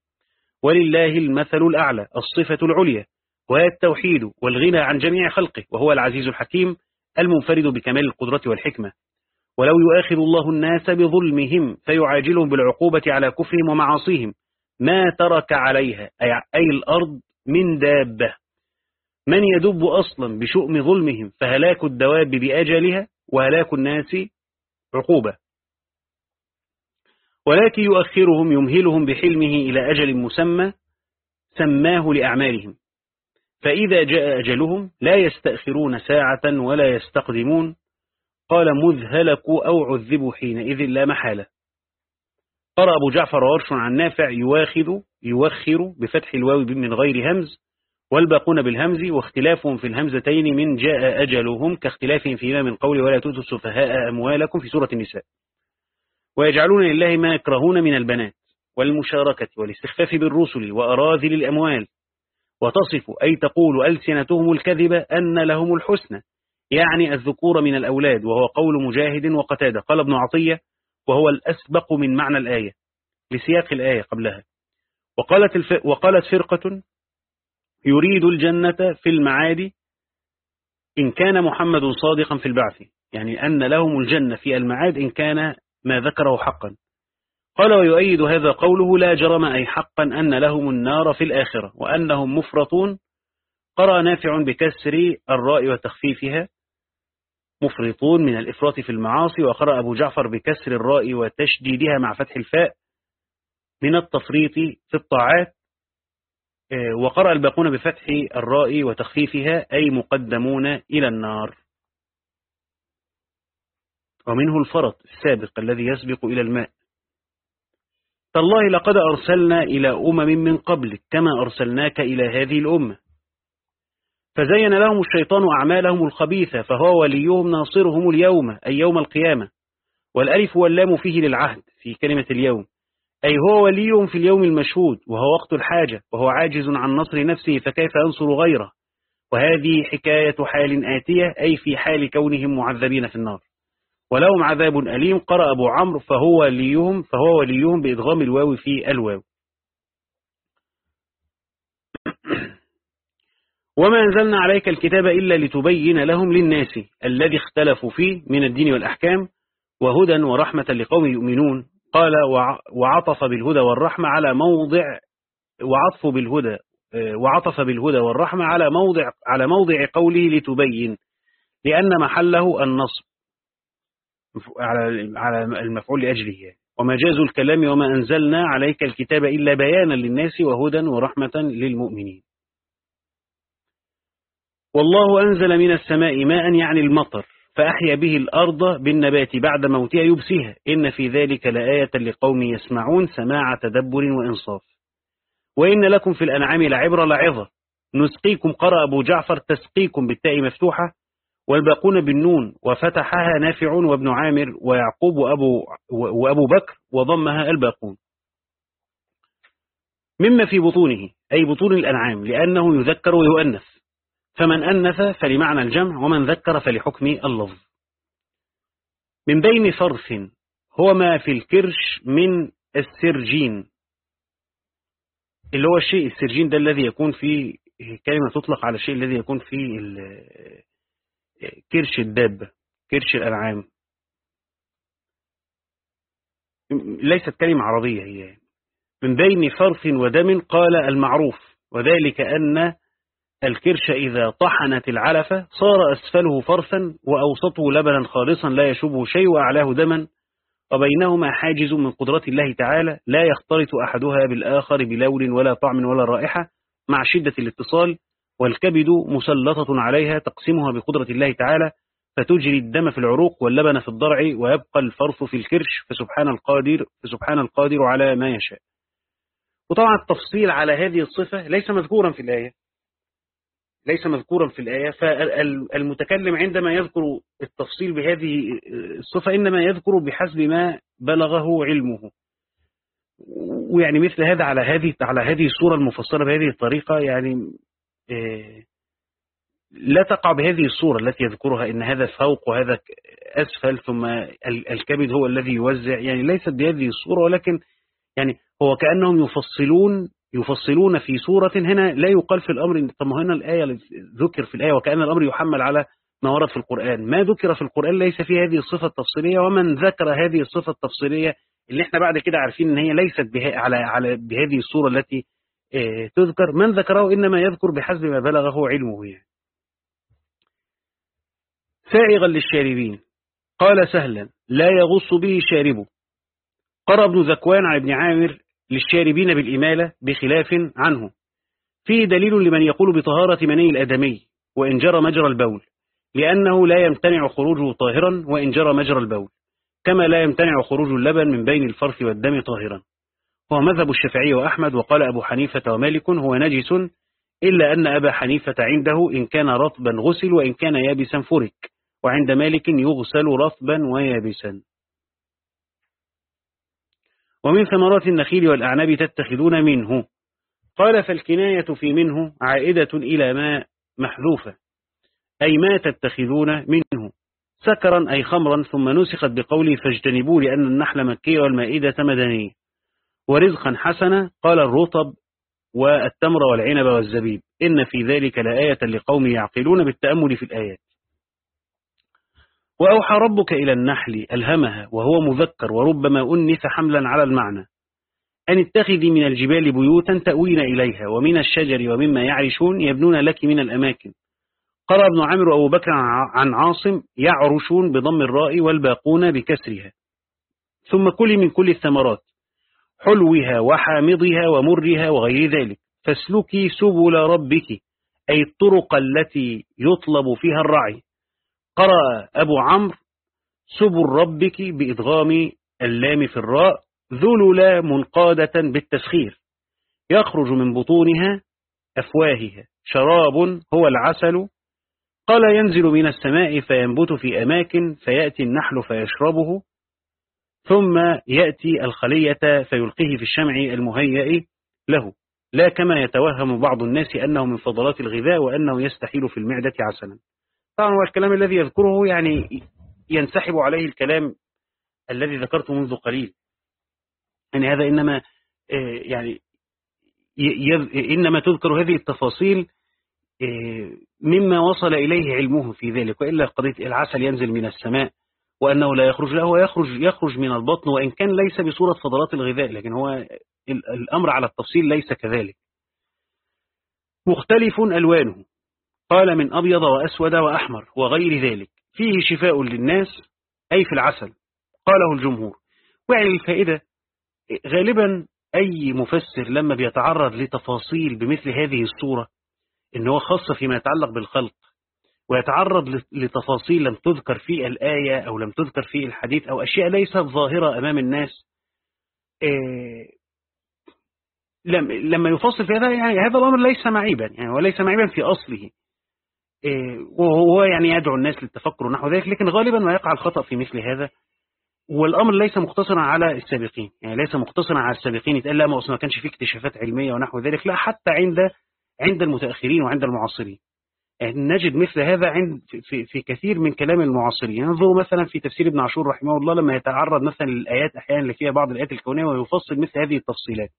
ولله المثل الأعلى الصفة العليا وهي التوحيد والغنى عن جميع خلقه وهو العزيز الحكيم المنفرد بكمال القدرة والحكمة. ولو يؤاخذ الله الناس بظلمهم فيعاجلهم بالعقوبة على كفرهم ومعاصيهم. ما ترك عليها أي الأرض من دابة. من يدب أصلا بشؤم ظلمهم فهلاك الدواب بأجلها وهلاك الناس عقوبة. ولكن يؤخرهم يمهلهم بحلمه إلى أجل مسمى سماه لأعمالهم. فإذا جاء أجلهم لا يستأخرون ساعة ولا يستقدمون. قال مذهلكوا أو عذبوا حينئذ لا محالة. قرأ أبو جعفر ورش عن نافع يواخذ يوخر بفتح الواو من غير همز والباقون بالهمز واختلافهم في الهمزتين من جاء أجلهم كاختلافهم فيما من قول ولا تؤتوا السفهاء أموالكم في سورة النساء. ويجعلون لله ما يكرهون من البنات والمشاركة والاستخفاف بالرسل وأراذل الأموال. وتصف أي تقول ألسنتهم الكذبة أن لهم الحسنى يعني الذكور من الأولاد وهو قول مجاهد وقتادة. قال ابن عطية وهو الأسبق من معنى الآية لسياق الآية قبلها. وقالت, الف... وقالت فرقة يريد الجنة في المعاد إن كان محمد صادقا في البعث. يعني أن لهم الجنة في المعاد إن كان ما ذكره حقا. قال ويؤيد هذا قوله لا جرم أي حقا أن لهم النار في الآخرة وأنهم مفرطون. قرأ نافع بكسر الراء وتخفيفها. مفرطون من الإفراط في المعاصي وقرأ أبو جعفر بكسر الراء وتشديدها مع فتح الفاء من التفريط في الطاعات آه، وقرأ الباقون بفتح الراء وتخفيفها أي مقدمون إلى النار. ومنه الفرط السابق الذي يسبق إلى الماء. تالله لقد أرسلنا إلى أمم من قبلك كما أرسلناك إلى هذه الأمة. فزين لهم الشيطان أعمالهم الخبيثة فهو وليهم ناصرهم اليوم أي يوم القيامة. والألف واللام فيه للعهد في كلمة اليوم. أي هو وليهم في اليوم المشهود وهو وقت الحاجة وهو عاجز عن نصر نفسه فكيف ينصر غيره؟ وهذه حكاية حال آتية أي في حال كونهم معذبين في النار. ولهم عذاب أليم قرأ أبو عمرو فهو وليهم فهو وليهم بإدغام الواو في الواو. وما أنزلنا عليك الكتاب إلا لتبين لهم للناس الذي اختلفوا فيه من الدين والأحكام وهدى ورحمة لقوم يؤمنون. قال وعطف بالهدى والرحمة على موضع وعطف بالهدى وعطف بالهدى والرحمة على موضع على موضع قوله لتبين لأن محله النصب على على المفعول لأجله. ومجاز الكلام وما أنزلنا عليك الكتاب إلا بيانا للناس وهدى ورحمة للمؤمنين. والله أنزل من السماء ماء يعني المطر فأحيا به الأرض بالنبات بعد موتها يبسيها. إن في ذلك لآية لقوم يسمعون سماع تدبر وإنصاف. وإن لكم في الأنعام لعبرة لعظة. نسقيكم قرأ أبو جعفر تسقيكم بالتاء مفتوحة والباقون بالنون وفتحها نافع وابن عامر ويعقوب وأبو, وأبو بكر وضمها الباقون. مما في بطونه أي بطون الأنعام لأنه يذكر ويؤنث. فمن أنث فلمعنى الجمع ومن ذكر فلحكم اللفظ. من بين فرث هو ما في الكرش من السرجين. اللي هو الشيء السرجين ده الذي يكون فيه كلمة تطلق على الشيء الذي يكون فيه كرش الدابة كرش الأنعام. ليست كلمة عربية هي. من بين فرث ودم قال المعروف وذلك أن الكرش إذا طحنت العلفة صار أسفله فرثا وأوسطه لبنا خالصا لا يشبه شيء وأعلاه دما وبينهما حاجز من قدرة الله تعالى لا يختلط أحدها بالآخر بلون ولا طعم ولا رائحة مع شدة الاتصال والكبد مسلطة عليها تقسمها بقدرة الله تعالى فتجري الدم في العروق واللبن في الضرع ويبقى الفرث في الكرش فسبحان القادر فسبحان القادر على ما يشاء. وطبعا التفصيل على هذه الصفة ليس مذكورا في الآية. ليس مذكورا في الآية فالمتكلم عندما يذكر التفصيل بهذه الصفة إنما يذكر بحسب ما بلغه علمه. ويعني مثل هذا على هذه على هذه الصورة المفصلة بهذه الطريقة يعني آه، لا تقع بهذه الصورة التي يذكرها إن هذا فوق وهذا أسفل ثم الكبد هو الذي يوزع. يعني ليست بهذه الصورة ولكن يعني هو كأنهم يفصلون يفصلون في سورة هنا لا يقال في الأمر طب هنا الآية ذكر في الآية وكأن الأمر يحمل على ما ورد في القرآن. ما ذكر في القرآن ليس في هذه الصفة التفصيلية ومن ذكر هذه الصفة التفصيلية اللي إحنا بعد كده عارفين إن هي ليست به على على بهذه الصورة التي آه تذكر. من ذكره إنما يذكر بحسب ما بلغه علمه يعني. سائغا للشاربين. قال سهلا لا يغص به شاربه. قرأ ابن ذكوان عن ابن عامر للشاربين بالإمالة بخلاف عنه. فيه دليل لمن يقول بطهارة مني الأدمي وإن جرى مجرى البول لأنه لا يمتنع خروجه طاهرا وإن جرى مجرى البول كما لا يمتنع خروج اللبن من بين الفرث والدم طاهرا. هو مذهب الشافعي وأحمد وقال أبو حنيفة ومالك هو نجس إلا أن أبا حنيفة عنده إن كان رطبا غسل وإن كان يابسا فرك وعند مالك يغسل رطبا ويابسا. ومن ثمرات النخيل والأعناب تتخذون منه. قال فالكناية في منه عائدة إلى ما محذوفة أي ما تتخذون منه. سكرا أي خمرا ثم نسخت بقوله فاجتنبوا لأن النحل مكية والمائدة مدنية ورزقا حسنا قال الرطب والتمر والعنب والزبيب. إن في ذلك لآية لقوم يعقلون بالتأمل في الآيات. وأوحى ربك إلى النحل ألهمها وهو مذكر وربما أنث حملا على المعنى. أن اتخذي من الجبال بيوتا تأوين إليها ومن الشجر ومما يعرشون يبنون لك من الأماكن. قرأ ابن عمرو وأبو بكر عن عاصم يعرشون بضم الراء والباقون بكسرها. ثم كل من كل الثمرات حلوها وحامضها ومرها وغير ذلك. فاسلكي سبل ربك أي الطرق التي يطلب فيها الرعي. قرأ أبو عمرو سبل ربك بإدغام اللام في الراء ذللا منقادة بالتسخير. يخرج من بطونها أفواهها. شراب هو العسل. قال ينزل من السماء فينبت في أماكن فيأتي النحل فيشربه. ثم يأتي الخلية فيلقيه في الشمع المهيئ له. لا كما يتوهم بعض الناس أنه من فضلات الغذاء وأنه يستحيل في المعدة عسلا. طبعا هو الكلام الذي يذكره يعني ينسحب عليه الكلام الذي ذكرته منذ قليل. يعني هذا إنما آه، يعني إنما تذكر هذه التفاصيل آه، مما وصل إليه علمه في ذلك وإلا قضية العسل ينزل من السماء وأنه لا يخرج له يخرج, يخرج من البطن وإن كان ليس بصورة فضلات الغذاء لكن هو الأمر على التفصيل ليس كذلك. مختلف ألوانه. قال من أبيض وأسود وأحمر وغير ذلك. فيه شفاء للناس أي في العسل. قاله الجمهور. وعلى الفائدة غالبا أي مفسر لما بيتعرض لتفاصيل بمثل هذه الصورة إن هو خاصة فيما يتعلق بالخلق ويتعرض لتفاصيل لم تذكر في الآية أو لم تذكر في الحديث أو أشياء ليست ظاهرة أمام الناس إيه لما يفصل في هذا يعني هذا الأمر ليس معيبا يعني وليس معيبا في أصله. وهو يعني يدعو الناس للتفكر ونحو ذلك لكن غالبا ما يقع الخطأ في مثل هذا. والأمر ليس مقتصرا على السابقين يعني ليس مقتصرا على السابقين يتقال لا ما كانش فيه اكتشافات علمية ونحو ذلك لا حتى عند عند المتأخرين وعند المعاصرين. يعني نجد مثل هذا عند في, في كثير من كلام المعاصرين. انظروا مثلا في تفسير ابن عاشور رحمه الله لما يتعرض مثلا للآيات أحيانا اللي فيها بعض الآيات الكونية ويفصل مثل هذه التفصيلات.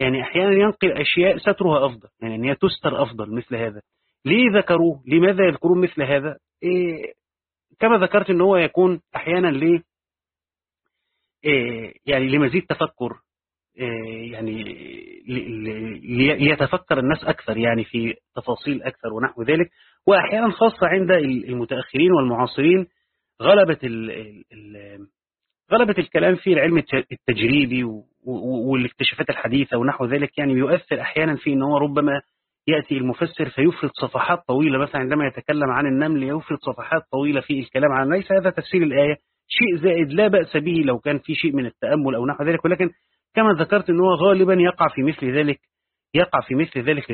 يعني أحيانا ينقل أشياء سترها أفضل يعني أن هي تستر أفضل مثل هذا. ليه ذكروه؟ لماذا يذكرون مثل هذا؟ إيه كما ذكرت إن هو يكون أحيانا ليه إيه يعني لمزيد تفكر يعني ليتفكر الناس أكثر يعني في تفاصيل أكثر ونحو ذلك. وأحيانا خاصة عند المتأخرين والمعاصرين غلبت غلبت الكلام في العلم التجريبي والاكتشافات الحديثة ونحو ذلك يعني يؤثر أحيانا في أنه ربما يأتي المفسر فيفرد صفحات طويلة مثلا عندما يتكلم عن النمل يفرد صفحات طويلة في الكلام عن ليس هذا تفسير الآية شيء زائد لا بأس به لو كان في شيء من التأمل أو نحو ذلك ولكن كما ذكرت أنه غالبا يقع في مثل ذلك يقع في مثل ذلك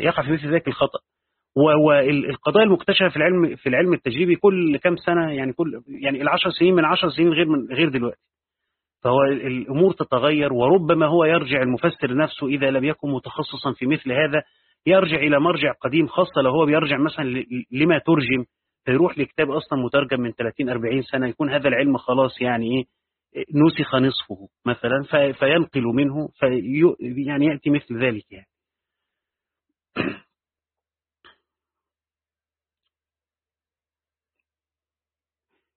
يقع في مثل ذلك الخطأ. والقضايا المكتشفة في العلم في العلم التجريبي كل كم سنة يعني كل يعني العشر سنين من عشر سنين غير من غير دلوقتي. فهو الأمور تتغير وربما هو يرجع المفسر نفسه إذا لم يكن متخصصا في مثل هذا يرجع إلى مرجع قديم خاصة لو هو بيرجع مثلا لما ترجم فيروح لكتاب أصلا مترجم من 30-40 سنة يكون هذا العلم خلاص يعني إيه نسخ نصفه مثلا فينقل منه في يعني يأتي مثل ذلك يعني.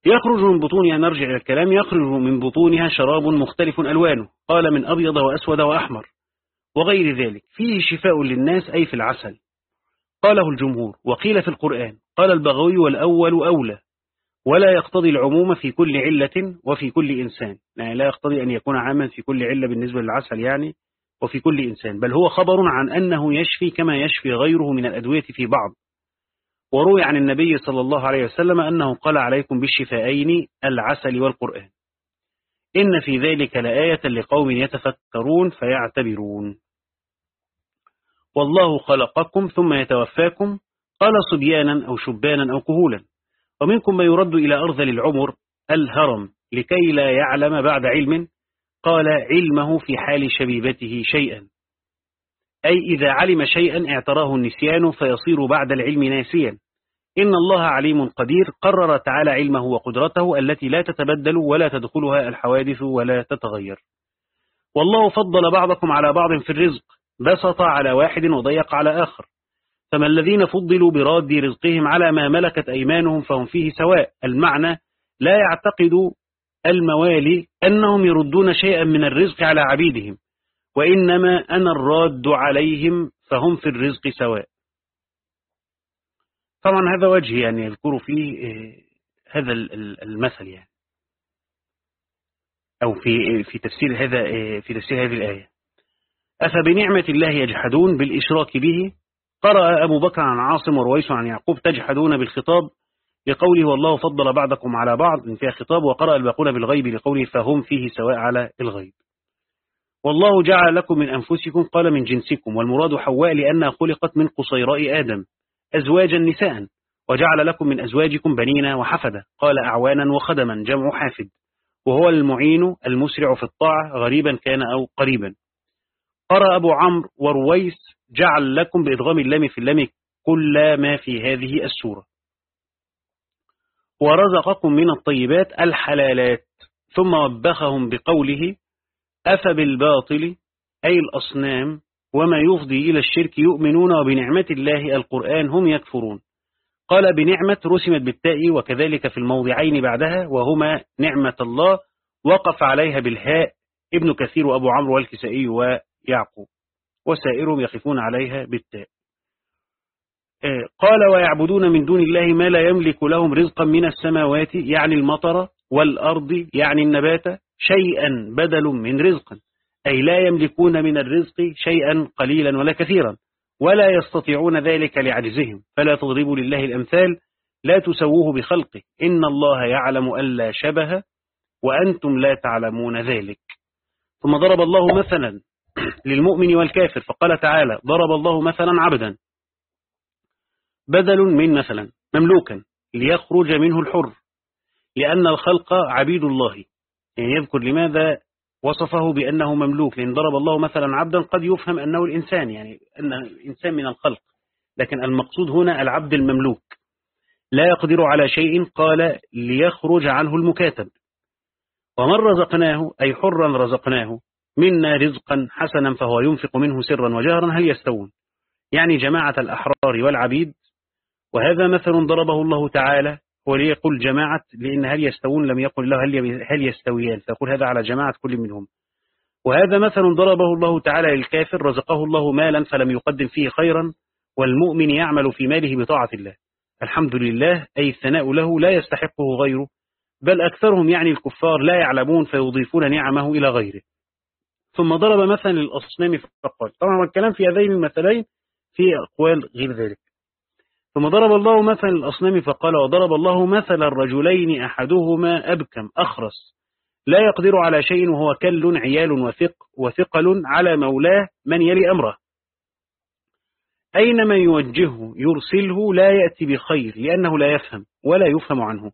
يخرج من بطونها نرجع إلى الكلام يخرج من بطونها شراب مختلف ألوانه. قال من أبيض وأسود وأحمر. وغير ذلك. فيه شفاء للناس أي في العسل. قاله الجمهور وقيل في القرآن قال البغوي والأول أولى. ولا يقتضي العموم في كل علة وفي كل إنسان. يعني لا يقتضي أن يكون عاما في كل علة بالنسبة للعسل يعني وفي كل إنسان. بل هو خبر عن أنه يشفي كما يشفي غيره من الأدوية في بعض. وروي عن النبي صلى الله عليه وسلم أنه قال عليكم بالشفائين العسل والقرآن. إن في ذلك لآية لقوم يتفكرون فيعتبرون. والله خلقكم ثم يتوفاكم قال صبيانا أو شبانا أو كهولا. ومنكم من يرد إلى أرذل العمر الهرم لكي لا يعلم بعد علم قال علمه في حال شبيبته شيئا. أي إذا علم شيئا اعتراه النسيان فيصير بعد العلم ناسيا. إن الله عليم قدير قرر تعالى علمه وقدرته التي لا تتبدل ولا تدخلها الحوادث ولا تتغير. والله فضل بعضكم على بعض في الرزق بسط على واحد وضيق على آخر. فما الذين فضلوا براد رزقهم على ما ملكت أيمانهم فهم فيه سواء. المعنى لا يعتقد الموالي أنهم يردون شيئا من الرزق على عبيدهم وإنما أنا الراد عليهم فهم في الرزق سواء. طبعا هذا وجه يعني يذكر فيه آه، هذا المثل يعني. أو في في تفسير هذا آه، في تفسير هذه الآية. أفبنعمة الله يجحدون بالإشراك به؟ قرأ أبو بكر عن عاصم ورويس عن يعقوب تجحدون بالخطاب؟ لقوله والله فضل بعضكم على بعض فيها خطاب وقرأ الباقون بالغيب لقوله فهم فيه سواء على الغيب. والله جعل لكم من أنفسكم قال من جنسكم والمراد حواء لأنها خلقت من قصيراء آدم. أزواجا نساء وجعل لكم من أزواجكم بنين وحفدة قال أعوانا وخدما جمع حافد وهو المعين المسرع في الطاعة غريبا كان أو قريبا. قرأ أبو عمرو ورويس جعل لكم بإدغام اللام في اللام كل ما في هذه السورة. ورزقكم من الطيبات الحلالات ثم وبخهم بقوله أفبالباطل أي الأصنام وما يفضي إلى الشرك يؤمنون وبنعمة الله القرآن هم يكفرون. قال بنعمة رسمت بالتاء وكذلك في الموضعين بعدها وهما نعمة الله وقف عليها بالهاء ابن كثير وأبو عمرو والكسائي ويعقوب وسائرهم يخفون عليها بالتاء. آه، قال ويعبدون من دون الله ما لا يملك لهم رزقا من السماوات يعني المطر والأرض يعني النبات شيئا بدل من رزق أي لا يملكون من الرزق شيئا قليلا ولا كثيرا ولا يستطيعون ذلك لعجزهم. فلا تضربوا لله الأمثال لا تسووه بخلقه. إن الله يعلم ألا شبه وأنتم لا تعلمون ذلك. ثم ضرب الله مثلا للمؤمن والكافر فقال تعالى ضرب الله مثلا عبدا بدل من مثلا مملوكا ليخرج منه الحر لأن الخلق عبيد الله. يعني يذكر لماذا وصفه بأنه مملوك لأن ضرب الله مثلا عبدا قد يفهم أنه الإنسان يعني أنه الإنسان من الخلق. لكن المقصود هنا العبد المملوك. لا يقدر على شيء قال ليخرج عنه المكاتب. ومن رزقناه أي حرا رزقناه منا رزقا حسنا فهو ينفق منه سرا وجهرا هل يستوون؟ يعني جماعة الأحرار والعبيد. وهذا مثل ضربه الله تعالى وليقول جماعة لأن هل يستوون؟ لم يقل له هل, هل يستويان؟ فيقول هذا على جماعة كل منهم. وهذا مثل ضربه الله تعالى للكافر رزقه الله مالا فلم يقدم فيه خيرا والمؤمن يعمل في ماله بطاعة الله. الحمد لله أي الثناء له لا يستحقه غيره بل أكثرهم يعني الكفار لا يعلمون فيضيفون نعمه إلى غيره. ثم ضرب مثلا للأصنام فقال طبعا الكلام في هذين المثلين في أقوال غير ذلك. ثم ضرب الله مثلا للأصنام فقال وضرب الله مثل الرجلين أحدهما أبكم أخرس. لا يقدر على شيء وهو كل عيال وثق وثقل على مولاه من يلي أمره. أينما يوجهه يرسله لا يأتي بخير لأنه لا يفهم ولا يفهم عنه.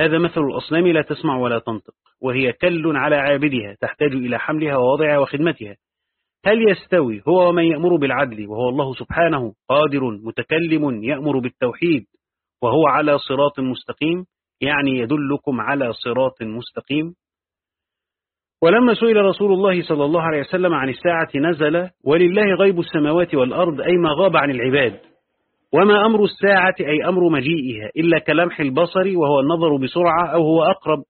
هذا مثل الأصنام لا تسمع ولا تنطق وهي كل على عابدها تحتاج إلى حملها ووضعها وخدمتها. هل يستوي هو ومن يأمر بالعدل وهو الله سبحانه قادر متكلم يأمر بالتوحيد وهو على صراط مستقيم؟ يعني يدلكم على صراط مستقيم؟ ولما سئل رسول الله صلى الله عليه وسلم عن الساعة نزل ولله غيب السماوات والأرض أي ما غاب عن العباد. وما أمر الساعة أي أمر مجيئها إلا كلمح البصر وهو النظر بسرعة أو هو أقرب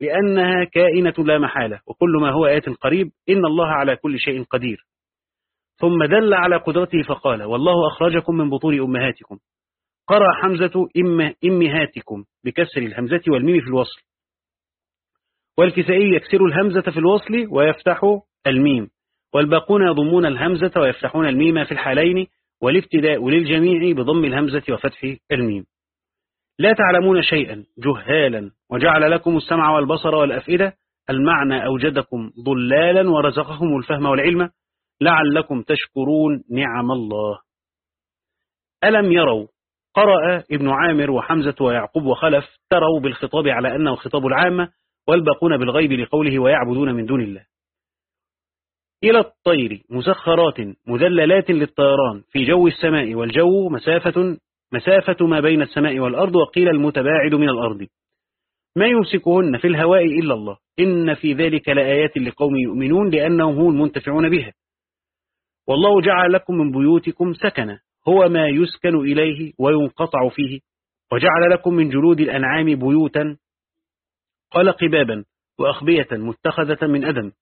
لأنها كائنة لا محالة وكل ما هو آية قريب إن الله على كل شيء قدير. ثم دل على قدرته فقال والله أخرجكم من بطون أمهاتكم. قرأ حمزة إم إمهاتكم بكسر الهمزة والميم في الوصل. والكسائي يكسر الهمزة في الوصل ويفتح الميم. والباقون يضمون الهمزة ويفتحون الميم في الحالين والابتداء للجميع بضم الهمزة وفتح الميم. لا تعلمون شيئا جهالا وجعل لكم السمع والبصر والأفئدة المعنى أوجدكم ضلالا ورزقكم الفهم والعلم لعلكم تشكرون نعم الله. ألم يروا قرأ ابن عامر وحمزة ويعقوب وخلف تروا بالخطاب على أنه خطاب العامة والباقون بالغيب لقوله ويعبدون من دون الله. إلى الطير مسخرات مذللات للطيران في جو السماء والجو مسافة مسافة ما بين السماء والأرض وقيل المتباعد من الأرض. ما يمسكهن في الهواء إلا الله. إن في ذلك لآيات لقوم يؤمنون لأنهم هم المنتفعون بها. والله جعل لكم من بيوتكم سكنا. هو ما يسكن إليه وينقطع فيه. وجعل لكم من جلود الأنعام بيوتا. قال قبابا وأخبية متخذة من أدم.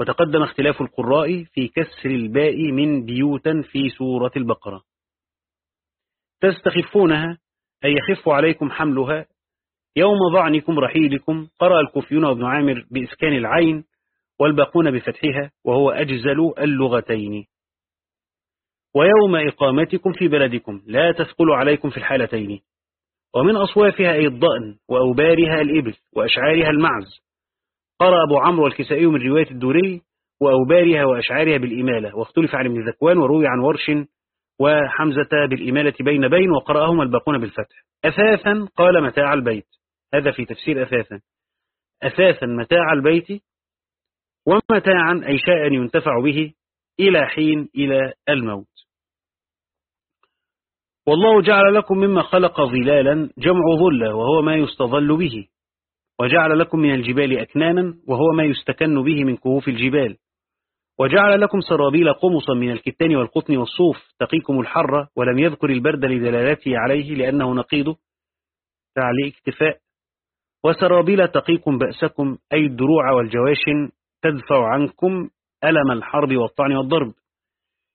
وتقدم اختلاف القراء في كسر الباء من بيوتا في سورة البقرة. تستخفونها أي يخف عليكم حملها. يوم ضعنكم رحيلكم قرأ الكوفيون وابن عامر بإسكان العين والباقون بفتحها وهو أجزل اللغتين. ويوم إقامتكم في بلدكم لا تثقل عليكم في الحالتين. ومن أصوافها أي الضأن وأوبارها الإبل وأشعارها المعز. قرأ أبو عمرو والكسائي من رواية الدوري وأوبارها وأشعارها بالإمالة. واختلف عن ابن ذكوان وروي عن ورش وحمزة بالإمالة بين بين وقرأهم الباقون بالفتح. أثاثا قال متاع البيت. هذا في تفسير أثاثا. أثاثا متاع البيت ومتاعا أي شاء ينتفع به إلى حين إلى الموت. والله جعل لكم مما خلق ظلالا جمع ظلة وهو ما يستظل به. وجعل لكم من الجبال أكنانا وهو ما يستكن به من كهوف الجبال. وجعل لكم سرابيل قمصا من الكتان والقطن والصوف تقيكم الحر ولم يذكر البرد لدلالته عليه لأنه نقيضه تعليق اكتفاء. وسرابيل تقيكم بأسكم أي الدروع والجواشن تدفع عنكم ألم الحرب والطعن والضرب.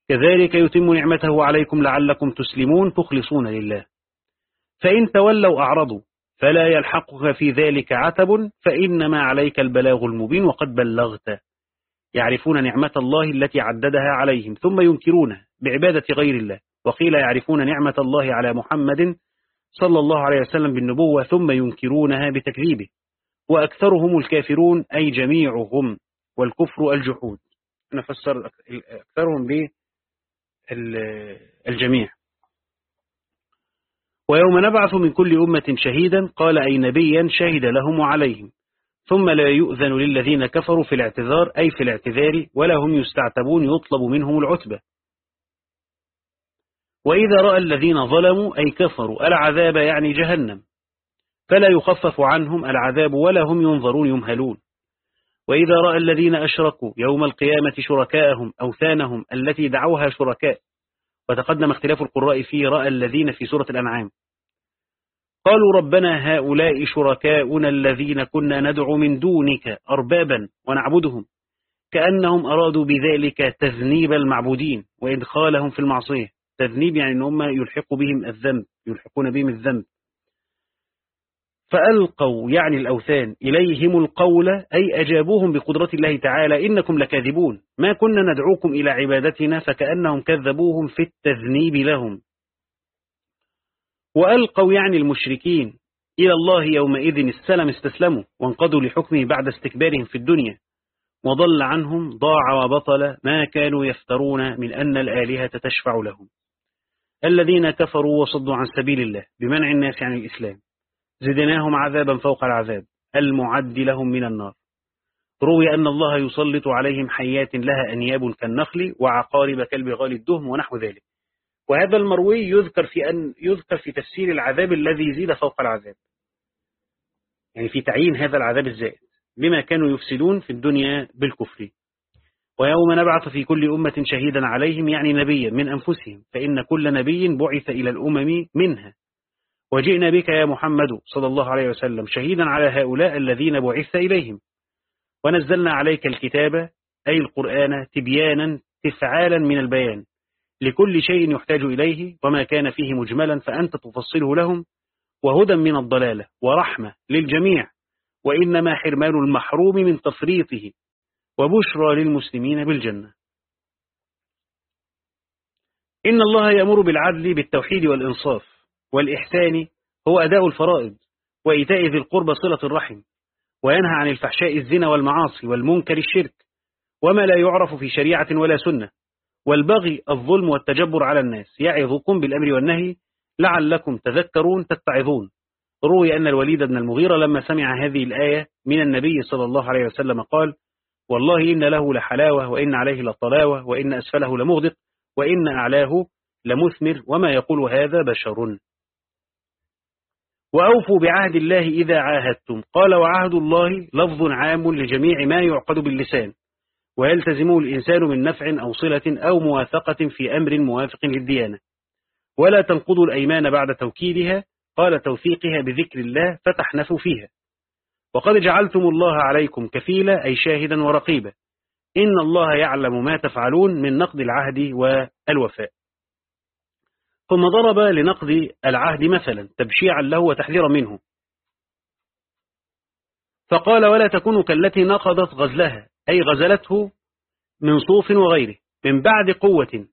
كذلك يتم نعمته عليكم لعلكم تسلمون تخلصون لله. فإن تولوا أعرضوا فلا يلحقك في ذلك عتب فإنما عليك البلاغ المبين وقد بلغت يعرفون نعمة الله التي عددها عليهم ثم ينكرونها بعبادة غير الله. وقيل يعرفون نعمة الله على محمد صلى الله عليه وسلم بالنبوة ثم ينكرونها بتكذيبه. وأكثرهم الكافرون أي جميعهم والكفر الجحود. نفسر أكثرهم بالجميع ويوم نبعث من كل أمة شهيدا قال أي نبيا شهد لهم وعليهم ثم لا يؤذن للذين كفروا في الاعتذار أي في الاعتذار ولا هم يستعتبون يطلب منهم العتبة. وإذا رأى الذين ظلموا أي كفروا العذاب يعني جهنم. فلا يخفف عنهم العذاب ولا هم ينظرون يمهلون. وإذا رأى الذين أشركوا يوم القيامة شركاءهم أوثانهم التي دعوها شركاء. وتقدم اختلاف القراء فيه رأى الذين في سورة الأنعام. قالوا ربنا هؤلاء شركاؤنا الذين كنا ندعو من دونك أربابا ونعبدهم كأنهم أرادوا بذلك تذنيب المعبودين وإدخالهم في المعصية. تذنيب يعني أنهم يلحقوا بهم الذنب يلحقون بهم الذنب. فألقوا يعني الأوثان إليهم القول أي أجابوهم بقدرة الله تعالى إنكم لكاذبون. ما كنا ندعوكم إلى عبادتنا فكأنهم كذبوهم في التذنيب لهم. وألقوا يعني المشركين إلى الله يومئذ السلم استسلموا وانقضوا لحكمه بعد استكبارهم في الدنيا. وضل عنهم ضاع وبطل ما كانوا يفترون من أن الآلهة تشفع لهم. الذين كفروا وصدوا عن سبيل الله بمنع الناس عن الإسلام. زدناهم عذابا فوق العذاب. المعد لهم من النار. روي أن الله يسلط عليهم حيات لها أنياب كالنخل وعقارب كالبغال الدهم ونحو ذلك. وهذا المروي يذكر في أن يذكر في تفسير العذاب الذي يزيد فوق العذاب. يعني في تعيين هذا العذاب الزائد. بما كانوا يفسدون في الدنيا بالكفر. ويوم نبعث في كل أمة شهيدا عليهم يعني نبيا من أنفسهم. فإن كل نبي بعث إلى الأمم منها. وجئنا بك يا محمد صلى الله عليه وسلم شهيدا على هؤلاء الذين بعث إليهم. ونزلنا عليك الكتاب أي القرآن تبيانا تفعالا من البيان. لكل شيء يحتاج إليه وما كان فيه مجملا فأنت تفصله لهم وهدى من الضلالة ورحمة للجميع وإنما حرمان المحروم من تفريطه وبشرى للمسلمين بالجنة. إن الله يأمر بالعدل بالتوحيد والإنصاف والإحسان هو أداء الفرائض وإيتاء ذي القرب صلة الرحم وينهى عن الفحشاء الزنا والمعاصي والمنكر الشرك وما لا يعرف في شريعة ولا سنة. والبغي الظلم والتجبر على الناس. يعظكم بالأمر والنهي لعلكم تذكرون تتعظون. روي أن الوليد بن المغيرة لما سمع هذه الآية من النبي صلى الله عليه وسلم قال والله إن له لحلاوة وإن عليه لطلاوة وإن أسفله لمغدق وإن أعلاه لمثمر وما يقول هذا بشر. وأوفوا بعهد الله إذا عاهدتم. قال وعهد الله لفظ عام لجميع ما يعقد باللسان. ويلتزمه الإنسان من نفع أو صلة أو موافقة في أمر موافق للديانة. ولا تنقضوا الأيمان بعد توكيدها قال توثيقها بذكر الله فتحنثوا فيها. وقد جعلتم الله عليكم كفيلا أي شاهدا ورقيبا. إن الله يعلم ما تفعلون من نقض العهد والوفاء. ثم ضرب لنقض العهد مثلا تبشيعا له وتحذيرا منه. فقال ولا تكونوا كالتي نقضت غزلها. أي غزلته من صوف وغيره من بعد قوة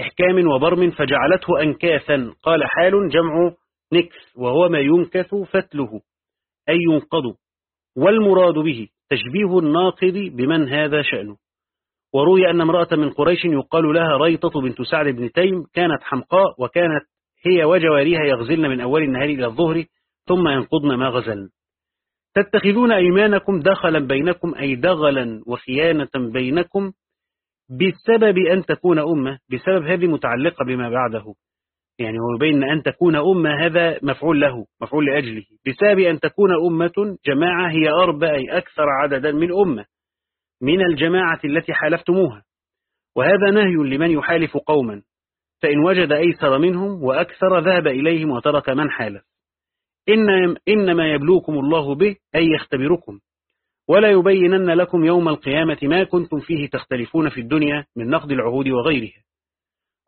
إحكام وبرم فجعلته أنكاثا. قال حال جمع نكث وهو ما ينكث فتله أي ينقض والمراد به تشبيه الناقض بمن هذا شأنه. وروي أن امرأة من قريش يقال لها ريطة بنت سعد بن تيم كانت حمقاء وكانت هي وجواريها يغزلن من أول النهار إلى الظهر ثم ينقضن ما غزلن. تتخذون أيمانكم دخلا بينكم أي دغلا وخيانة بينكم بسبب أن تكون أمة بسبب هذه متعلقة بما بعده. يعني هو بين أن تكون أمة هذا مفعول له مفعول لأجله. بسبب أن تكون أمة جماعة هي أربع أي أكثر عددا من أمة من الجماعة التي حالفتموها وهذا نهي لمن يحالف قوما فإن وجد أيسر منهم وأكثر ذهب إليهم وترك من حالف. إن إنما يبلوكم الله به أي يختبركم. ولا يبينن لكم يوم القيامة ما كنتم فيه تختلفون في الدنيا من نقض العهود وغيرها.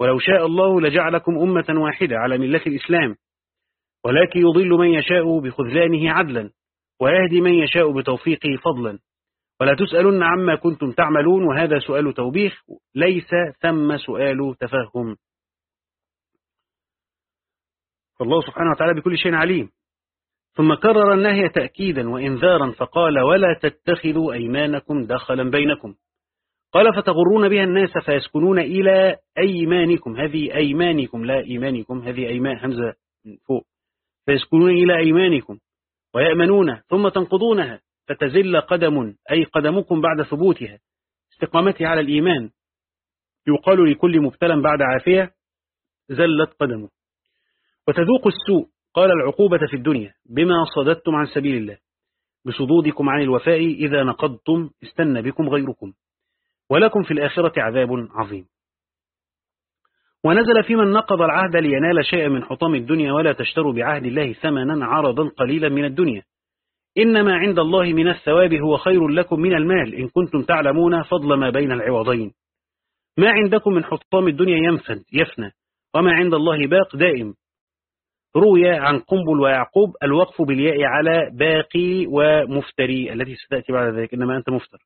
ولو شاء الله لجعلكم أمة واحدة على ملة الإسلام. ولكن يضل من يشاء بخذلانه عدلا ويهدي من يشاء بتوفيقه فضلا. ولا تسألن عما كنتم تعملون وهذا سؤال توبيخ ليس ثم سؤال تفهم فالله سبحانه وتعالى بكل شيء عليم. ثم كرر النهي تأكيدا وإنذارا فقال ولا تتخذوا أيمانكم دخلا بينكم. قال فتغرون بها الناس فيسكنون إلى أيمانكم. هذه أيمانكم لا إيمانكم هذه أيمان همزة فوق. فيسكنون إلى أيمانكم ويأمنون ثم تنقضونها فتزل قدم أي قدمكم بعد ثبوتها استقامتها على الإيمان. يقال لكل مبتلى بعد عافية زلت قدمه. وتذوق السوء قال العقوبة في الدنيا بما صددتم عن سبيل الله بصدودكم عن الوفاء إذا نقضتم استنى بكم غيركم ولكم في الآخرة عذاب عظيم. ونزل في من نقض العهد لينال شيئا من حطام الدنيا ولا تشتروا بعهد الله ثمنا عرضا قليلا من الدنيا. إنما عند الله من الثواب هو خير لكم من المال. إن كنتم تعلمون فضل ما بين العوضين. ما عندكم من حطام الدنيا ينفد يفنى. وما عند الله باق دائم. روي عن قنبل ويعقوب الوقف بالياء على باقي ومفتري التي ستأتي بعد ذلك. إنما أنت مفتر.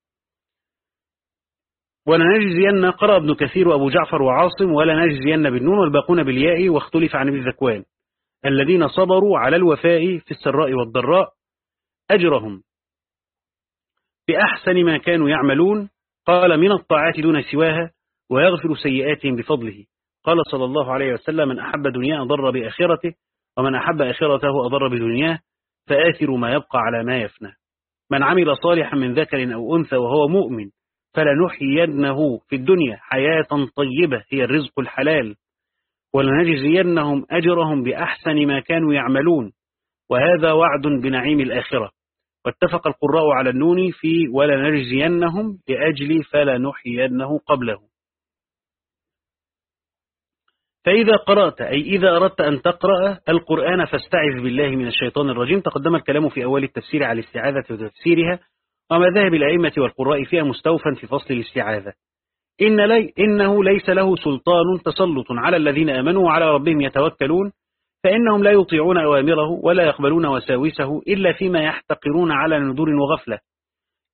ولنجزين قرأ ابن كثير وأبو جعفر وعاصم ولا نجزين بالنون والباقون بالياء واختلف عن ابن ذكوان. الذين صبروا على الوفاء في السراء والضراء أجرهم. بأحسن ما كانوا يعملون قال من الطاعات دون سواها ويغفر سيئاتهم بفضله. قال صلى الله عليه وسلم من أحب دنيا أضر بآخرته ومن أحب آخرته أضر بدنياه فآثر ما يبقى على ما يفنى. من عمل صالحا من ذكر أو أنثى وهو مؤمن فلنحيينه في الدنيا حياة طيبة هي الرزق الحلال ولنجزينهم أجرهم بأحسن ما كانوا يعملون وهذا وعد بنعيم الآخرة. واتفق القراء على النون في ولنجزينهم لأجل فلنحيينه قبله. فإذا قرأت أي إذا أردت أن تقرأ القرآن فاستعذ بالله من الشيطان الرجيم. تقدم الكلام في أول التفسير على الاستعاذة وتفسيرها ومذاهب الأئمة والقراء فيها مستوفا في فصل الاستعاذة. إن لي إنه ليس له سلطان تسلط على الذين آمنوا وعلى ربهم يتوكلون. فإنهم لا يطيعون أوامره ولا يقبلون وساوسه إلا فيما يحتقرون على نذور وغفلة.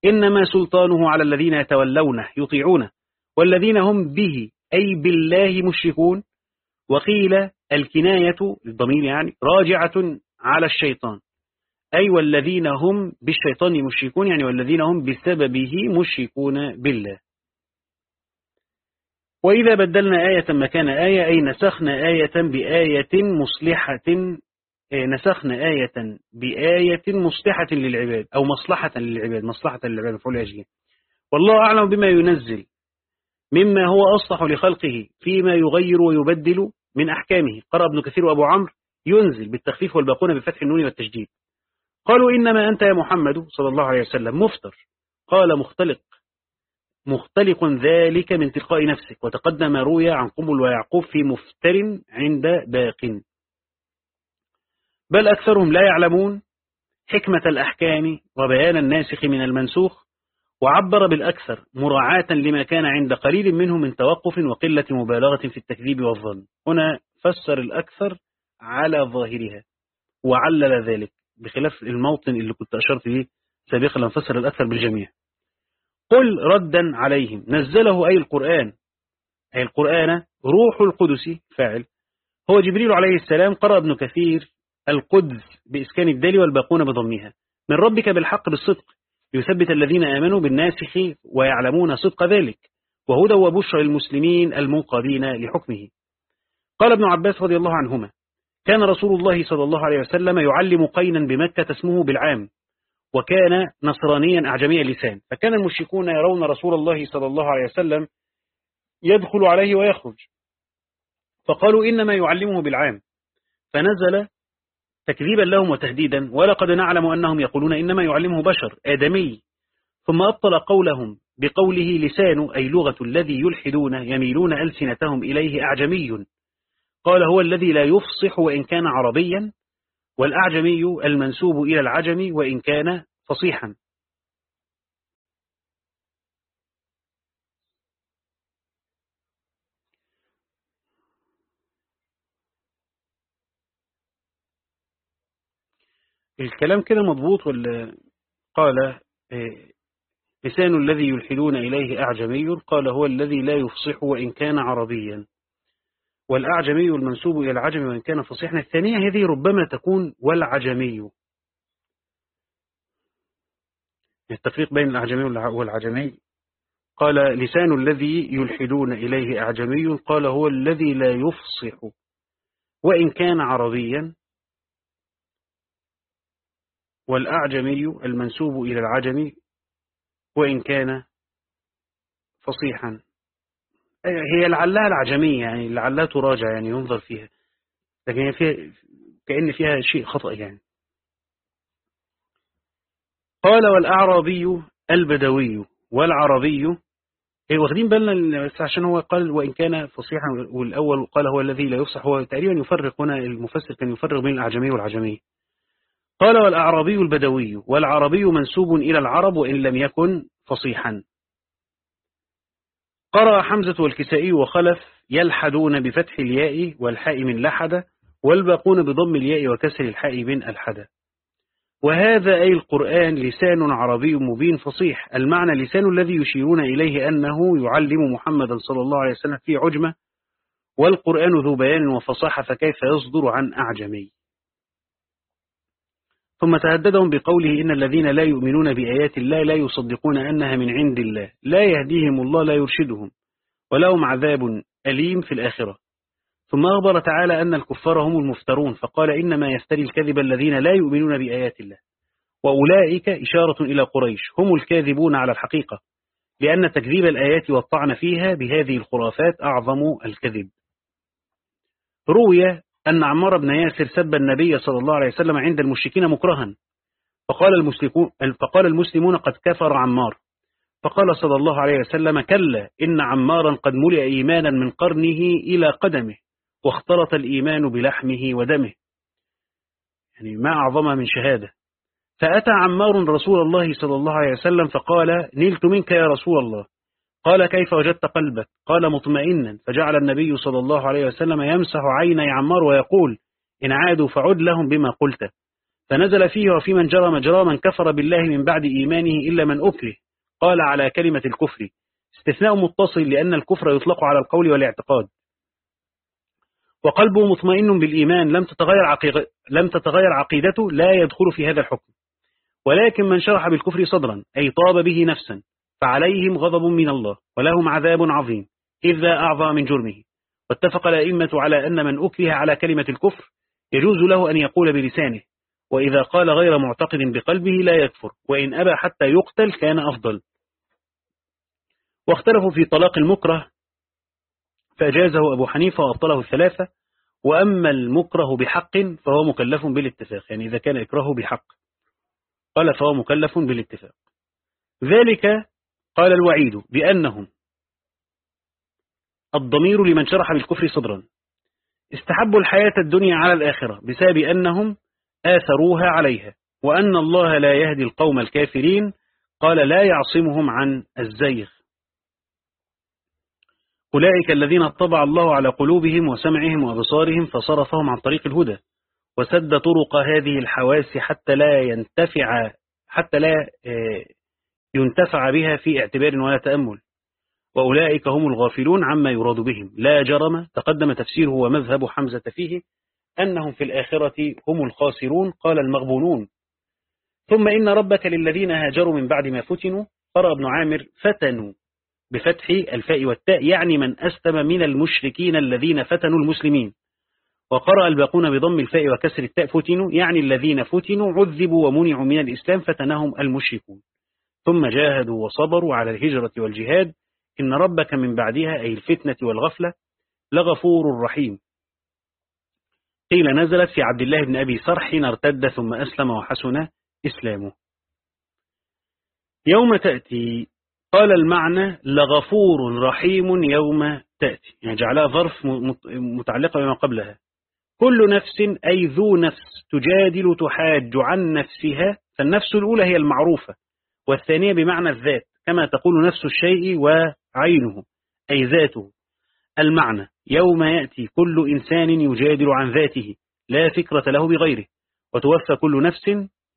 إنما سلطانه على الذين يتولونه يطيعونه. والذين هم به أي بالله مشركون. وقيل الكناية الضمير يعني راجعة على الشيطان. أي والذين هم بالشيطان مشركون يعني والذين هم بسببه مشركون بالله. وإذا بدلنا آية مكان آية أي نسخنا آية بآية مصلحة نسخنا آية بآية مصلحة للعباد أو مصلحة للعباد مصلحة للعباد مفعول أجل والله أعلم بما ينزل. مما هو أصلح لخلقه فيما يغير ويبدل من أحكامه. قرأ ابن كثير وأبو عمرو ينزل بالتخفيف والباقون بفتح النون والتشديد قالوا إنما أنت يا محمد صلى الله عليه وسلم مفتر قال مختلق. مختلق ذلك من تلقاء نفسك. وتقدم روي عن قبل ويعقوب في مفتر عند باق. بل أكثرهم لا يعلمون حكمة الأحكام وبيان الناسخ من المنسوخ وعبر بالأكثر مراعاة لما كان عند قليل منهم من توقف وقلة مبالغة في التكذيب والظن. هنا فسر الأكثر على ظاهرها وعلل ذلك بخلاف الموطن اللي كنت أشرت به سابقا فسر الأكثر بالجميع. قل ردا عليهم. نزله أي القرآن؟ أي القرآن روح القدس فاعل. هو جبريل عليه السلام قرأ ابن كثير القدس بإسكان الدال والباقون بضمها. من ربك بالحق بالصدق. يثبت الذين آمنوا بالناسخ ويعلمون صدق ذلك وهدى وبشر المسلمين المنقذين لحكمه. قال ابن عباس رضي الله عنهما كان رسول الله صلى الله عليه وسلم يعلم قينا بمكة اسمه بالعام وكان نصرانيا أعجمي اللسان فكان المشركون يرون رسول الله صلى الله عليه وسلم يدخل عليه ويخرج. فقالوا إنما يعلمه بالعام. فنزل تكذيبا لهم وتهديدا ولقد نعلم أنهم يقولون إنما يعلمه بشر آدمي. ثم أبطل قولهم بقوله لسان أي لغة الذي يلحدون يميلون ألسنتهم إليه أعجمي. قال هو الذي لا يفصح وإن كان عربيا والأعجمي المنسوب إلى العجم وإن كان فصيحا. الكلام كده مضبوط ولا قال إيه، لسان الذي يلحدون إليه أعجمي قال هو الذي لا يفصح وإن كان عربيا. والأعجمي المنسوب إلى العجم وإن كان فصيحا. الثانية هذه ربما تكون والعجمي. التفريق بين الأعجمي والعجمي. قال لسان الذي يلحدون إليه أعجمي قال هو الذي لا يفصح وإن كان عربيا. والأعجمي المنسوب إلى العجم وإن كان فصيحا. هي لعلها العجمية يعني لعلها تراجع يعني ينظر فيها. لكن هي فيها كأن فيها شيء خطأ يعني. قال والأعرابي البدوي والعربي إيه واخدين بالنا بس عشان هو قال وإن كان فصيحا والأول قال هو الذي لا يفصح هو تقريبا يفرق هنا المفسر كان يفرق بين الأعجمي والعجمي. قال والأعرابي البدوي والعربي منسوب إلى العرب وإن لم يكن فصيحا. قرأ حمزة والكسائي وخلف يلحدون بفتح الياء والحاء من لحد والباقون بضم الياء وكسر الحاء من الحد. وهذا أي القرآن لسان عربي مبين فصيح. المعنى لسان الذي يشيرون إليه أنه يعلم محمدا صلى الله عليه وسلم في عجمة والقرآن ذو بيان وفصاحة فكيف يصدر عن أعجمي. ثم تهددهم بقوله إن الذين لا يؤمنون بآيات الله لا يصدقون أنها من عند الله. لا يهديهم الله لا يرشدهم ولهم عذاب أليم في الآخرة. ثم أخبر تعالى أن الكفار هم المفترون فقال إنما يفتري الكذب الذين لا يؤمنون بآيات الله. وأولئك إشارة إلى قريش هم الكاذبون على الحقيقة لأن تكذيب الآيات والطعن فيها بهذه الخرافات أعظم الكذب. روي أن عمار بن ياسر سب النبي صلى الله عليه وسلم عند المشركين مكرها. فقال المسلمون, فقال المسلمون قد كفر عمار. فقال صلى الله عليه وسلم كلا إن عمارا قد ملئ إيمانا من قرنه إلى قدمه واختلط الإيمان بلحمه ودمه. يعني ما أعظم من شهادة. فأتى عمار رسول الله صلى الله عليه وسلم فقال نلت منك يا رسول الله. قال كيف وجدت قلبك؟ قال مطمئنا. فجعل النبي صلى الله عليه وسلم يمسح عيني عمار ويقول إن عادوا فعد لهم بما قلت. فنزل فيه وفي من جرى مجرى من كفر بالله من بعد إيمانه إلا من أكره. قال على كلمة الكفر. استثناء متصل لأن الكفر يطلق على القول والاعتقاد. وقلبه مطمئن بالإيمان. لم تتغير, عقيق... لم تتغير عقيدته. لا يدخل في هذا الحكم. ولكن من شرح بالكفر صدرا أي طاب به نفسا. فعليهم غضب من الله ولهم عذاب عظيم إذا أعظم من جرمه. واتفق الأئمة على أن من أكره على كلمة الكفر يجوز له أن يقول بلسانه وإذا قال غير معتقد بقلبه لا يكفر وإن أبى حتى يقتل كان أفضل. واختلفوا في طلاق المكره فأجازه أبو حنيفة وأبطله الثلاثة وأما المكره بحق فهو مكلف بالاتفاق يعني إذا كان إكراهه بحق. قال فهو مكلف بالاتفاق. ذلك قال الوعيد بأنهم الضمير لمن شرح بالكفر صدرا. استحبوا الحياة الدنيا على الآخرة بسبب أنهم آثروها عليها وأن الله لا يهدي القوم الكافرين. قال لا يعصمهم عن الزيغ. أولئك الذين طبع الله على قلوبهم وسمعهم وأبصارهم فصرفهم عن طريق الهدى وسد طرق هذه الحواس حتى لا ينتفع حتى لا آه، ينتفع بها في اعتبار ولا تأمل. وأولئك هم الغافلون عما يراد بهم. لا جرم تقدم تفسيره ومذهب حمزة فيه أنهم في الآخرة هم الخاسرون قال المغبونون. ثم إن ربك للذين هاجروا من بعد ما فتنوا قرأ ابن عامر فتنوا بفتح الفاء والتاء يعني من أسلم من المشركين الذين فتنوا المسلمين. وقرأ الباقون بضم الفاء وكسر التاء فتنوا يعني الذين فتنوا عذبوا ومنعوا من الإسلام فتنهم المشركون. ثم جاهدوا وصبروا على الهجرة والجهاد إن ربك من بعدها أي الفتنة والغفلة لغفور رحيم. قيل نزلت في عبد الله بن أبي صرح ارتد ثم أسلم وحسن إسلامه. يوم تأتي قال المعنى لغفور رحيم يوم تأتي. يعني جعلها ظرف متعلقة بما قبلها. كل نفس أي ذو نفس تجادل تحاج عن نفسها فالنفس الأولى هي المعروفة. والثانية بمعنى الذات كما تقول نفس الشيء وعينه أي ذاته. المعنى يوم يأتي كل إنسان يجادل عن ذاته لا فكرة له بغيره وتوفى كل نفس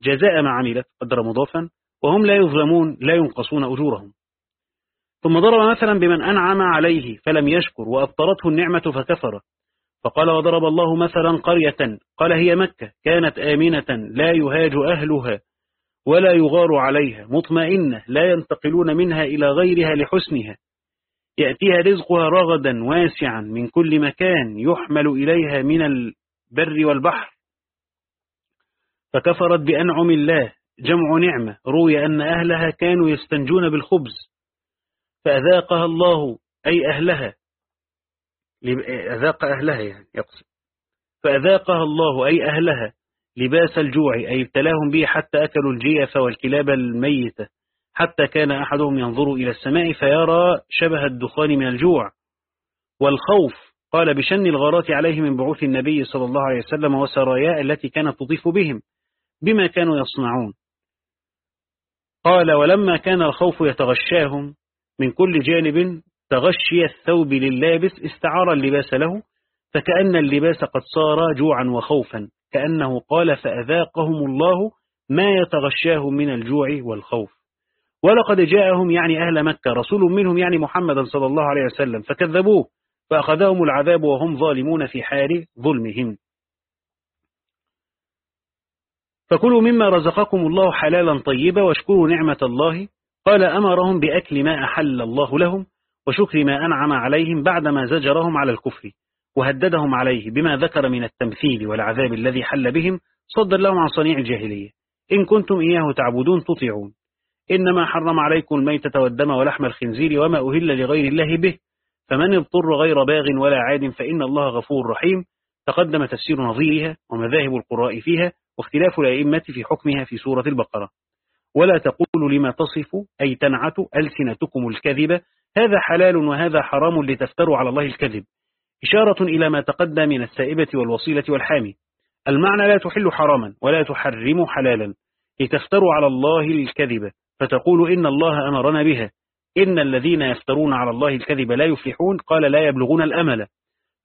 جزاء ما عملت قدر مضافا وهم لا يظلمون لا ينقصون أجورهم. ثم ضرب مثلا بمن أنعم عليه فلم يشكر وأبطرته النعمة فكفر. فقال وضرب الله مثلا قرية قال هي مكة كانت آمنة لا يهاج أهلها. ولا يغار عليها مطمئنة لا ينتقلون منها إلى غيرها لحسنها. يأتيها رزقها رغدا واسعا من كل مكان يحمل إليها من البر والبحر. فكفرت بأنعم الله جمع نعمة. روي أن أهلها كانوا يستنجون بالخبز. فأذاقها الله أي أهلها. أذاق أهلها يعني يقصد. فأذاقها الله أي أهلها. لباس الجوع أي ابتلاهم به حتى أكلوا الجيف والكلاب الميتة. حتى كان أحدهم ينظر إلى السماء فيرى شبه الدخان من الجوع. والخوف قال بشن الغارات عليه من بعوث النبي صلى الله عليه وسلم وسرايا التي كانت تضيف بهم. بما كانوا يصنعون. قال ولما كان الخوف يتغشاهم من كل جانب تغشي الثوب لللابس استعار اللباس له فكأن اللباس قد صار جوعا وخوفا. كأنه قال فأذاقهم الله ما يتغشاهم من الجوع والخوف. ولقد جاءهم يعني أهل مكة رسول منهم يعني محمدا صلى الله عليه وسلم فكذبوه فأخذهم العذاب وهم ظالمون في حال ظلمهم. فكلوا مما رزقكم الله حلالا طيبا واشكروا نعمة الله. قال أمرهم بأكل ما أحل الله لهم وشكر ما أنعم عليهم بعدما زجرهم على الكفر. وهددهم عليه بما ذكر من التمثيل والعذاب الذي حل بهم صدا لهم عن صنيع الجاهلية. إن كنتم إياه تعبدون تطيعون. إنما حرم عليكم الميتة والدم ولحم الخنزير وما أهل لغير الله به. فمن اضطر غير باغ ولا عاد فإن الله غفور رحيم. تقدم تفسير نظيرها ومذاهب القراء فيها واختلاف الأئمة في حكمها في سورة البقرة. ولا تقولوا لما تصف أي تنعت ألسنتكم الكذب. هذا حلال وهذا حرام لتفتروا على الله الكذب. إشارة إلى ما تقدم من السائبة والوصيلة والحامي. المعنى لا تحل حراما ولا تحرم حلالا. لتفتروا على الله الكذب فتقول إن الله أمرنا بها. إن الذين يفترون على الله الكذب لا يفلحون قال لا يبلغون الأمل.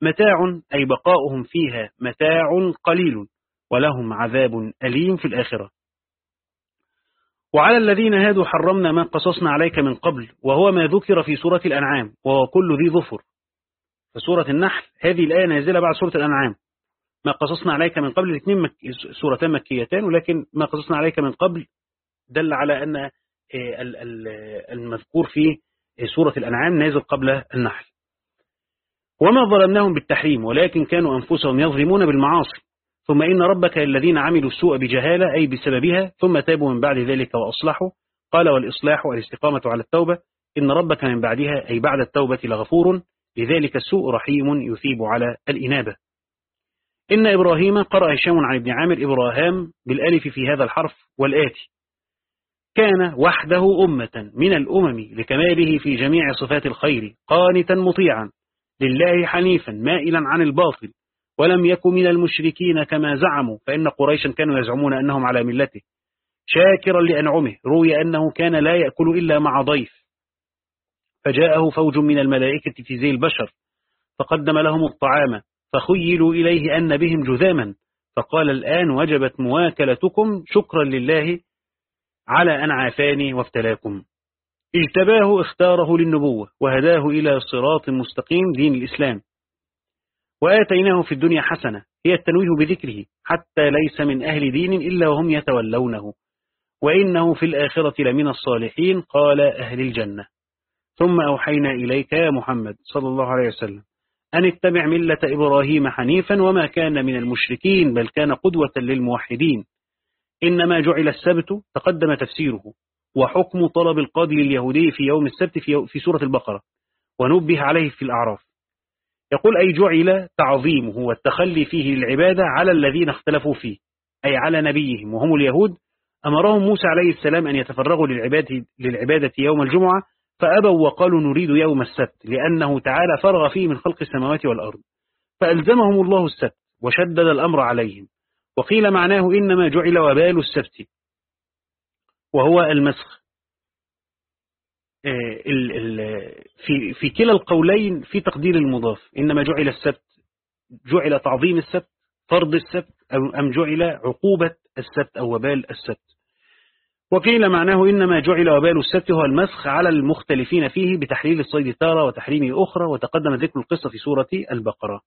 متاع أي بقاؤهم فيها متاع قليل ولهم عذاب أليم في الآخرة. وعلى الذين هادوا حرمنا ما قصصنا عليك من قبل وهو ما ذكر في سورة الأنعام وهو كل ذي ظفر. فسورة النحل. هذه الآية نازلة بعد سورة الأنعام. ما قصصنا عليك من قبل الاثنين مك... سورتان مكيتان ولكن ما قصصنا عليك من قبل دل على أن آه، المذكور في سورة الأنعام نازل قبل النحل. وما ظلمناهم بالتحريم ولكن كانوا أنفسهم يظلمون بالمعاصي. ثم إن ربك الذين عملوا السوء بجهالة أي بسببها ثم تابوا من بعد ذلك وأصلحوا. قال والإصلاح والاستقامة على التوبة إن ربك من بعدها أي بعد التوبة لغفور لذلك السوء رحيم يثيب على الإنابة. إن إبراهيم قرأ هشام عن ابن عامر إبراهام بالألف في هذا الحرف والآتي. كان وحده أمة من الأمم لكماله في جميع صفات الخير قانتا مطيعا لله حنيفا مائلا عن الباطل ولم يكن من المشركين كما زعموا فإن قريشا كانوا يزعمون أنهم على ملته. شاكرا لأنعمه روي أنه كان لا يأكل إلا مع ضيف. فجاءه فوج من الملائكة في زي البشر فقدم لهم الطعام فخيلوا إليه أن بهم جذاما فقال الآن وجبت مواكلتكم شكرا لله على أن عافاني وافتلاكم. اجتباه اختاره للنبوة وهداه إلى صراط مستقيم دين الإسلام. وآتيناه في الدنيا حسنة هي التنويه بذكره حتى ليس من أهل دين إلا وهم يتولونه. وإنه في الآخرة لمن الصالحين قال أهل الجنة. ثم أوحينا إليك يا محمد صلى الله عليه وسلم أن اتبع ملة إبراهيم حنيفا وما كان من المشركين بل كان قدوة للموحدين. إنما جعل السبت تقدم تفسيره وحكم طلب القاضي اليهودي في يوم السبت في سورة البقرة ونبه عليه في الأعراف. يقول أي جعل تعظيمه والتخلي فيه للعبادة على الذين اختلفوا فيه أي على نبيهم وهم اليهود. أمرهم موسى عليه السلام أن يتفرغوا للعبادة, للعبادة يوم الجمعة فأبوا وقالوا نريد يوم السبت لأنه تعالى فرغ فيه من خلق السماوات والأرض. فألزمهم الله السبت وشدد الأمر عليهم. وقيل معناه إنما جعل وبال السبت. وهو المسخ. آه، في في كلا القولين في تقدير المضاف. إنما جعل السبت جعل تعظيم السبت فرض السبت أم جعل عقوبة السبت أو وبال السبت. وقيل معناه إنما جعل وبال السبت هو المسخ على المختلفين فيه بتحليل الصيد تارة وتحريمه أخرى وتقدم ذكر القصة في سورة البقرة.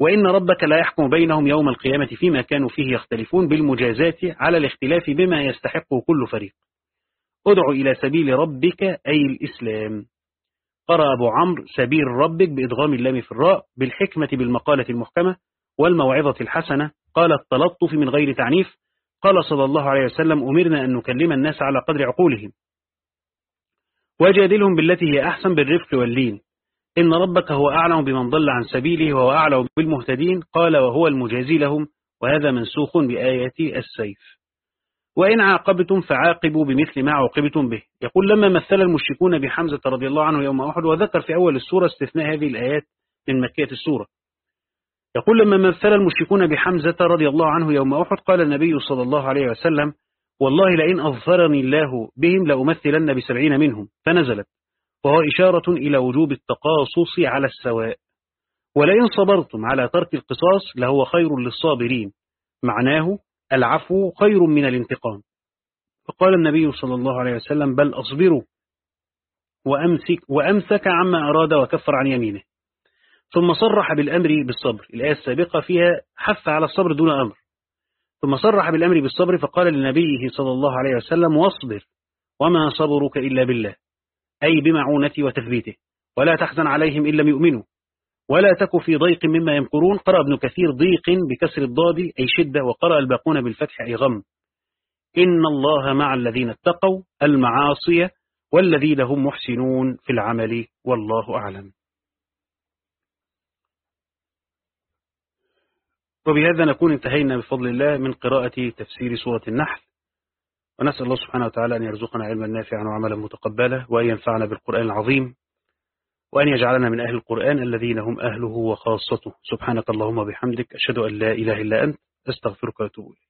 وإن ربك لا يحكم بينهم يوم القيامة فيما كانوا فيه يختلفون بالمجازات على الاختلاف بما يستحقه كل فريق. ادع إلى سبيل ربك أي الإسلام. قرأ أبو عمرو سبيل ربك بإدغام اللام في الراء بالحكمة بالمقالة المحكمة والموعظة الحسنة. قال التلطف من غير تعنيف قال صلى الله عليه وسلم أمرنا أن نكلم الناس على قدر عقولهم. وجادلهم بالتي هي أحسن بالرفق واللين. إن ربك هو أعلم بمن ضل عن سبيله وهو أعلم بالمهتدين. قال وهو المجازي لهم وهذا منسوخ بآية السيف. وإن عاقبتم فعاقبوا بمثل ما عوقبتم به. يقول لما مثل المشركون بحمزة رضي الله عنه يوم أحد وذكر في أول السورة استثناء هذه الآيات من مكية السورة. يقول لما مثل المشركون بحمزة رضي الله عنه يوم أحد قال النبي صلى الله عليه وسلم والله لئن أظفرني الله بهم لأمثلن بسبعين منهم. فنزلت. وهو إشارة إلى وجوب التقاصص على السواء. ولئن صبرتم على ترك القصاص لهو خير للصابرين. معناه العفو خير من الانتقام. فقال النبي صلى الله عليه وسلم بل أصبروا وأمسك, وأمسك عما أراد وكفر عن يمينه. ثم صرح بالأمر بالصبر. الآية السابقة فيها حث على الصبر دون أمر. ثم صرح بالأمر بالصبر فقال لنبيه صلى الله عليه وسلم واصبر وما صبرك إلا بالله. أي بمعونتي وتثبيته. ولا تحزن عليهم إن لم يؤمنوا. ولا تك في ضيق مما يمكرون. قرأ ابن كثير ضيق بكسر الضاد أي شدة وقرأ الباقون بالفتح أي غم. إن الله مع الذين اتقوا المعاصي والذين هم محسنون في العمل والله أعلم. وبهذا نكون انتهينا بفضل الله من قراءة تفسير سورة النحل. ونسأل الله سبحانه وتعالى أن يرزقنا علما نافعا وعملا متقبلا وأن ينفعنا بالقرآن العظيم وأن يجعلنا من أهل القرآن الذين هم أهله وخاصته. سبحانك اللهم بحمدك أشهد أن لا إله إلا أنت أستغفرك وأتوب إليك.